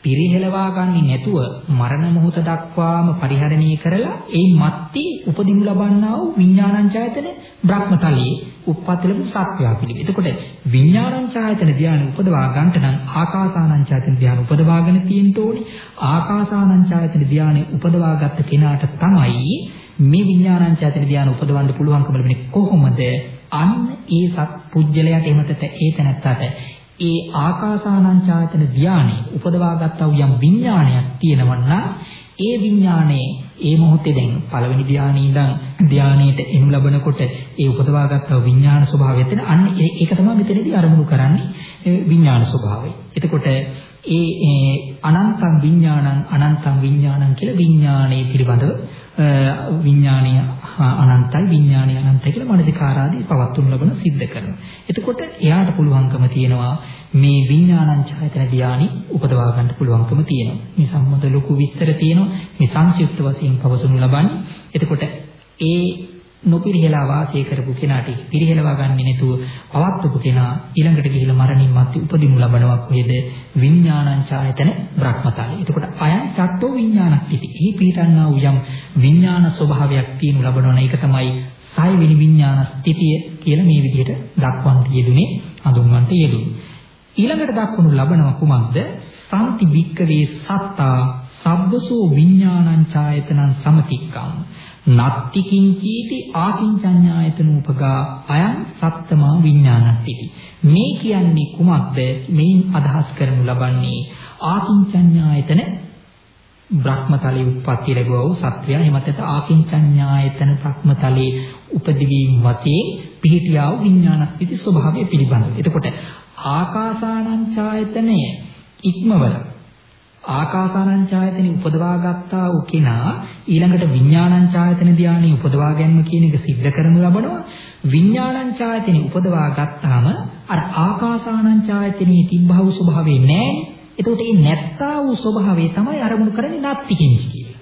පිරිහෙලවා ගන්නේ නැතුව මරණ මොහොත දක්වාම පරිහරණය කරලා ඒ මත්ති උපදිනු ලබන්නා වූ විඥානංචායතන බ්‍රහ්මතලයේ උප්පත්ති ලැබු සත්‍යා පිළිවෙල. එතකොට විඥානංචායතන ධ්‍යාන උපදවා ගන්නට නම් ආකාසානංචායතන ධ්‍යාන උපදවාගෙන තියෙන්න ඕනේ. ආකාසානංචායතන ධ්‍යාන උපදවාගත්ත කෙනාට තමයි මේ විඥානංචායතන ධ්‍යාන උපදවන්න පුළුවන්කම ලැබෙන්නේ කොහොමද? අන්න ඒ සත් පුජ්‍යලයට එහෙමතට ඒ තැනත්තට ඒ ආකාසානංචායතන ධානයේ උපදවා ගත්තා වූ යම් විඥානයක් තියෙනවා ඒ විඥානයේ ඒ මොහොතේ දැන් පළවෙනි ධානයේ ඉඳන් ධානයට එනු ලබනකොට ඒ උපදවා ගත්තා විඥාන ස්වභාවය තියෙන අන්න ඒක තමයි මෙතනදී අරමුණු කරන්නේ විඥාන ස්වභාවය. එතකොට ඒ අනන්තං විඥානං අනන්තං විඥානං කියලා විඥානයේ පිළිබඳව විඥානීය අනන්තයි විඥානීය අනන්තයි කියලා මානසිකාරාදී පවත්තුන් ලබන සිද්ධ කරනවා. එතකොට එයාට පුළුවන්කම තියෙනවා මේ විඥානං ඡායතන ධානි උපදවා ගන්න පුළුවන්කම තියෙනවා. මේ සම්බන්ධ ලොකු විස්තර තියෙනවා. මේ සංක්ෂිප්ත වශයෙන් පවසනු ලබන්නේ. එතකොට ඒ නොපිරිහෙලා වාසය කරපු කෙනාට පිරිහෙලවා ගන්නේ නැතුව පවත්වපු කෙනා ඊළඟට ගිහිලා මරණින් මත්තේ උපදිනු ලබනවා කොහෙද විඥානං ඡායතන බ්‍රහ්මතලයේ. එතකොට අයං චට්ටෝ විඥානක්තිති. එහි පිටන්නා වූ යම් විඥාන ස්වභාවයක් තියෙනු ලබනවා. ඒක තමයි සයවෙනි විඥාන ස්ථිතිය කියලා මේ විදිහට දක්වන්න යෙදුනේ හඳුන්වන්නට යෙදුනේ. ඊළඟට දක්වනු ලබනවා කුමක්ද? සම්ති වික්කවේ සත්තා සබ්බසෝ විඥානං ඡායතනං සමතික්කම් නත්ති කිංචීති ආකින්චඤ්ඤායතනූපගා අයං සත්තමා විඥානත්තිති මේ කියන්නේ කුමක්ද? මේන් අදහස් කරනු ලබන්නේ ආකින්චඤ්ඤායතන බ්‍රහ්මතලයේ උප්පත්ති ලැබුවා වූ සත්වයා. එහෙමත් නැත්නම් ආකින්චඤ්ඤායතන බ්‍රහ්මතලයේ උපදිවීම වශයෙන් පිහිටියා වූ විඥානස්ථಿತಿ ස්වභාවය පිළිබඳව. එතකොට ආකාසානං ඡායතනය ඉක්මවල ආකාසානං ඡායතනෙ උපදවා ගත්තා වූ කෙනා ඊළඟට විඥානං ඡායතන ධානය උපදවා ගැනීම කියන එක सिद्ध කරනු ලබනවා විඥානං ඡායතනෙ උපදවා ගත්තාම අර ආකාසානං ඡායතනෙ තිබ්බහ වූ ස්වභාවය නැහැ එතකොට මේ නැත්තා වූ ස්වභාවය තමයි අරමුණු කරන්නේ නත්ති කිංචි කියලා.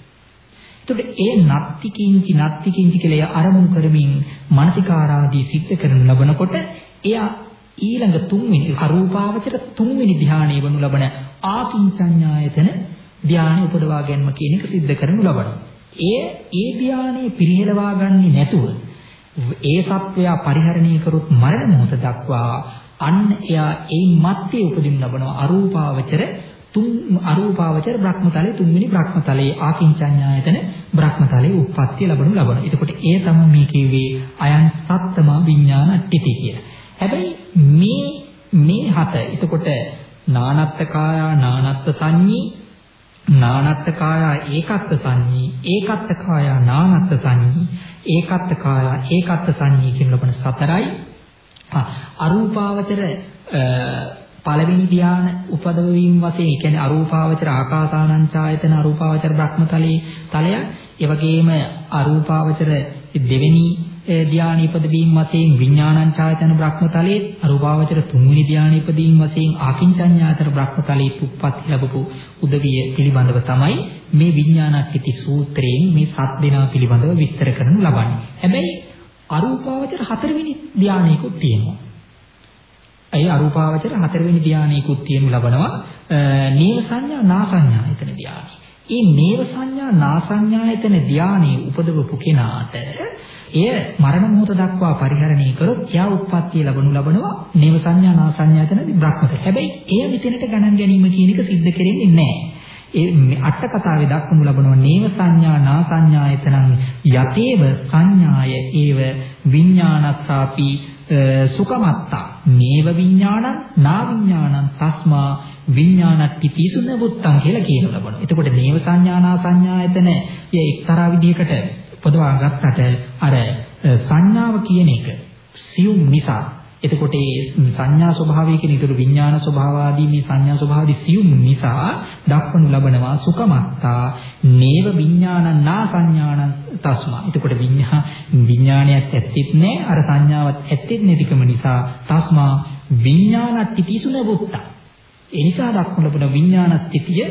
එතකොට ඒ නත්ති කිංචි නත්ති කිංචි කියලා අරමුණු කරමින් මානසිකාරාදී සිද්ධ කරනු ලබනකොට එයා ඊළඟ තුන්වෙනි අරූපාවචර තුන්වෙනි ධානයේ වනු ලබන ආකින්චඤ්ඤායතන ධානය උපදවා ගැනීම කියන එක सिद्ध කරනු ලබනවා. ඒ ඒ ධානයේ පිරිහෙලවා ගන්නේ නැතුව ඒ සත්වයා පරිහරණය කරොත් මරණ මොහොත දක්වා අන්න එයා ඒ මැත්තේ උපදින්න ලබනවා අරූපාවචර තුන් අරූපාවචර බ්‍රහ්මතලයේ තුන්වෙනි බ්‍රහ්මතලයේ ආකින්චඤ්ඤායතන බ්‍රහ්මතලයේ උප්පත්තිය ලැබනු ලබන. එතකොට ඒ තමයි මේ කියවේ අයන් සත්තම විඥාන ටිති කියලා. හැබැයි මේ මේ හත එතකොට නානත්ත කායා නානත්ත සංඤී නානත්ත කායා ඒකත්ත සංඤී ඒකත්ත කායා නානත්ත සංඤී ඒකත්ත කායා ඒකත්ත සංඤී කියන ලබන සතරයි. අරූපාවචර පළවෙනි ධාන උපදවීම වශයෙන් ඒ කියන්නේ අරූපාවචර ආකාසානං ඡායතන අරූපාවචර බ්‍රහ්මතලයේ තලය ඒ වගේම අරූපාවචර දෙවෙනි ධානය ඉපදවීම වශයෙන් විඥානං ඡායතන බ්‍රහ්මතලයේ අරූපාවචර තුන්වෙනි ධානය ඉපදවීම වශයෙන් ආකින්චඤ්ඤාතර බ්‍රහ්මතලයේ උප්පත්ති ලැබපු උදවිය පිළිබඳව තමයි මේ විඥානක්ති සූත්‍රයෙන් මේ සත් දෙනා පිළිබඳව විස්තර කරනු ලබන්නේ. හැබැයි අරූපාවචර හතරවෙනි ධානයකුත් තියෙනවා. ඒ අරූපාවචර හතරවෙනි ධානයකුත් තියෙනු ලබනවා නේව සංඥා නා සංඥායතන ධානය. ඒ නේව සංඥා නා සංඥායතන ධානයේ උපදවපු කෙනාට එය මරණ මොහොත දක්වා පරිහරණය කරොත් යා උත්පත්ති ලැබනු ලබනවා නේව සංඥා නා සංඥාතනදී බ්‍රහ්මත. හැබැයි එය මෙතනට ගණන් ගැනීම කියන එක සිද්ධ කරෙන්නේ නැහැ. ඒ අට කතාවේ දක්වනු ලබනවා නේව සංඥා නා සංඥායතනං යතේව සංඥාය ඒව විඥානස්සාපි සුකමත්තා නේව විඥානං නා විඥානං තස්මා විඥානට්ටි පිසුන වුත්තං කියලා කියනු ලබනවා. එතකොට නේව සංඥා නා සංඥායතන එය එක්තරා විදිහකට පොදවා ගත්තට අර සංඥාව කියන එක සියුම් නිසා එතකොට මේ සංඥා ස්වභාවය කියන ඊටු විඥාන ස්වභාව ආදී මේ සංඥා ස්වභාවදී සියුම් නිසා දක්වනු ලබනවා සුකමත්තා නේව විඥානං නා සංඥානං තස්මා. එතකොට විඥා විඥානයත් ඇත්තෙත් නෑ අර සංඥාවත් ඇත්තෙත් නැතිකම නිසා තස්මා විඥානත්ති පිසුන බුත්තා. ඒ නිසා දක්වනු ලබන විඥානස්තිතිය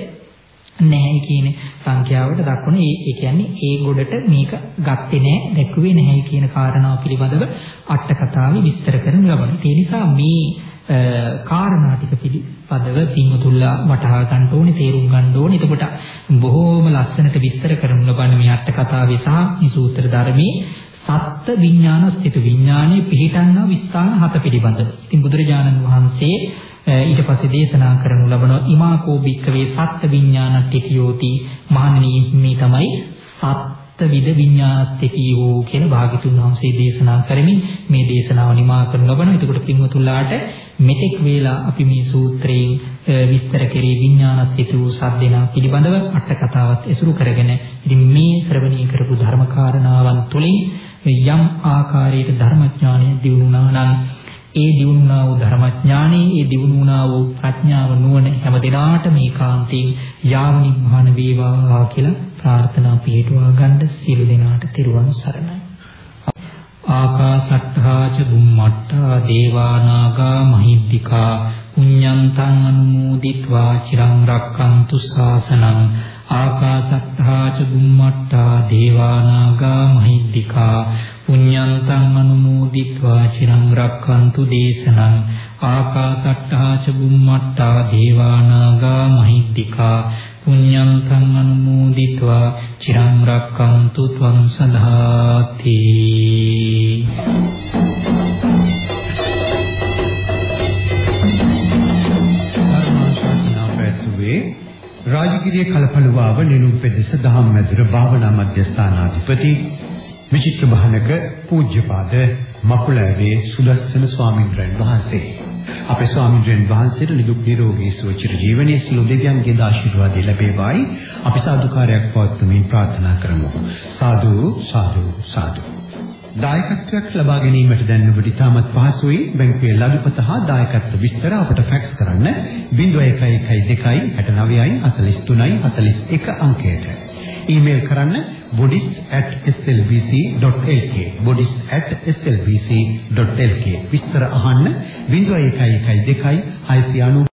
නැහැ කියන සංඛ්‍යාවට දක්වන ඒ ඒ කියන්නේ ඒ ගොඩට මේක ගත්තේ නැහැ දැක්ුවේ නැහැ කියන කාරණාව පිළිබඳව අට කතාවේ විස්තර කරන ලබන. ඒ නිසා මේ කාරණා ටික පිළිපදව පින්වතුල්ලා වටහා ගන්න ඕනේ තේරුම් ගන්න ඕනේ. එතකොට බොහෝම ලස්සනට විස්තර කරනු ලබන මේ අට කතාවේ සහ මේ සූත්‍ර ධර්මයේ සත්ත්ව විඥාන ස්ථිත විඥානයේ පිහිටන්නා විස්ථාන හත පිළිබඳව. ඉතින් බුදුරජාණන් වහන්සේ ඊට පස්සේ දේශනා කරනු ලබන ඉමාකෝ භික්කවේ සත්ත්ව විඥානට්ඨියෝති මහණෙනි මේ තමයි සත්ත්ව විද විඥානස්ථිතියෝ කියන භාග්‍යතුන් වහන්සේ දේශනා කරමින් මේ දේශනාව නිමා කරන ලබන. එතකොට පින්වතුන්ලාට මෙතෙක් වේලා අපි මේ සූත්‍රයෙන් විස්තර කෙරේ විඥානස්ථිතිය සද්දේනා පිළිබඳව අට කතාවත් ඇසුරු කරගෙන ඉතින් මේ ශ්‍රවණී කරපු ධර්ම කාරණාවන් තුළින් යම් ආකාරයක ධර්මඥානය දිනුනා නම් ඒ දියුණුනා වූ ධර්මඥානෙ ඒ දියුණුනා වූ ප්‍රඥාව නුවණ හැමදෙනාට මේ කාන්තින් යාව නිබ්බාන වේවා කියලා ප්‍රාර්ථනා පිටුවා ගන්න සියලු දෙනාට තිරුවන් සරණයි. ආකාසට්ඨා ච බුම්මට්ඨා දේවා නාග මහිද්దికා පුඤ්ඤන්තං අනුමෝදිත්වා චිරං රක්ඛන්තු ශාසනං ආකාසත්තා ච බුම්මත්තා දේවානාගා මහිද්దికා පුඤ්ඤන්තං අනුමෝදිत्वा චිරං රක්ඛන්තු දේශනං ආකාසට්ටා ච බුම්මට්ටා දේවානාගා මහිද්దికා පුඤ්ඤන්තං අනුමෝදිत्वा චිරං රක්ඛන්තු ත්වං සදාති රාජගිරිය කලපලුවාව නිලුම් පෙදෙස දහම් මැදුර භාවනා මධ්‍යස්ථානාධිපති විචිත්‍ර භානක පූජ්‍යපාද මකුලෑවේ සුදස්සන ස්වාමීන් වහන්සේ. අපේ ස්වාමීන් වහන්සේට නිදුක් නිරෝගී සුව චිර ජීවනයේ සියලු දෙවියන්ගේ ආශිර්වාද ලැබේවායි. අපි සාදුකාරයක් පවත්වමින් ප්‍රාර්ථනා කරමු. සාදු සාදු සාදු. දායකත්වයක් ලබා ගැනීමට දැන් ඔබට ඉතාමත් පහසුයි. බැංකුවේ ලබපත හා දායකත්ව විස්තර අපට ෆැක්ස් කරන්න. 0112 69යි 43යි 41 අංකයට. ඊමේල් කරන්න bodis@slbc.lk bodis@slbc.lk විස්තර අහන්න. 0112 690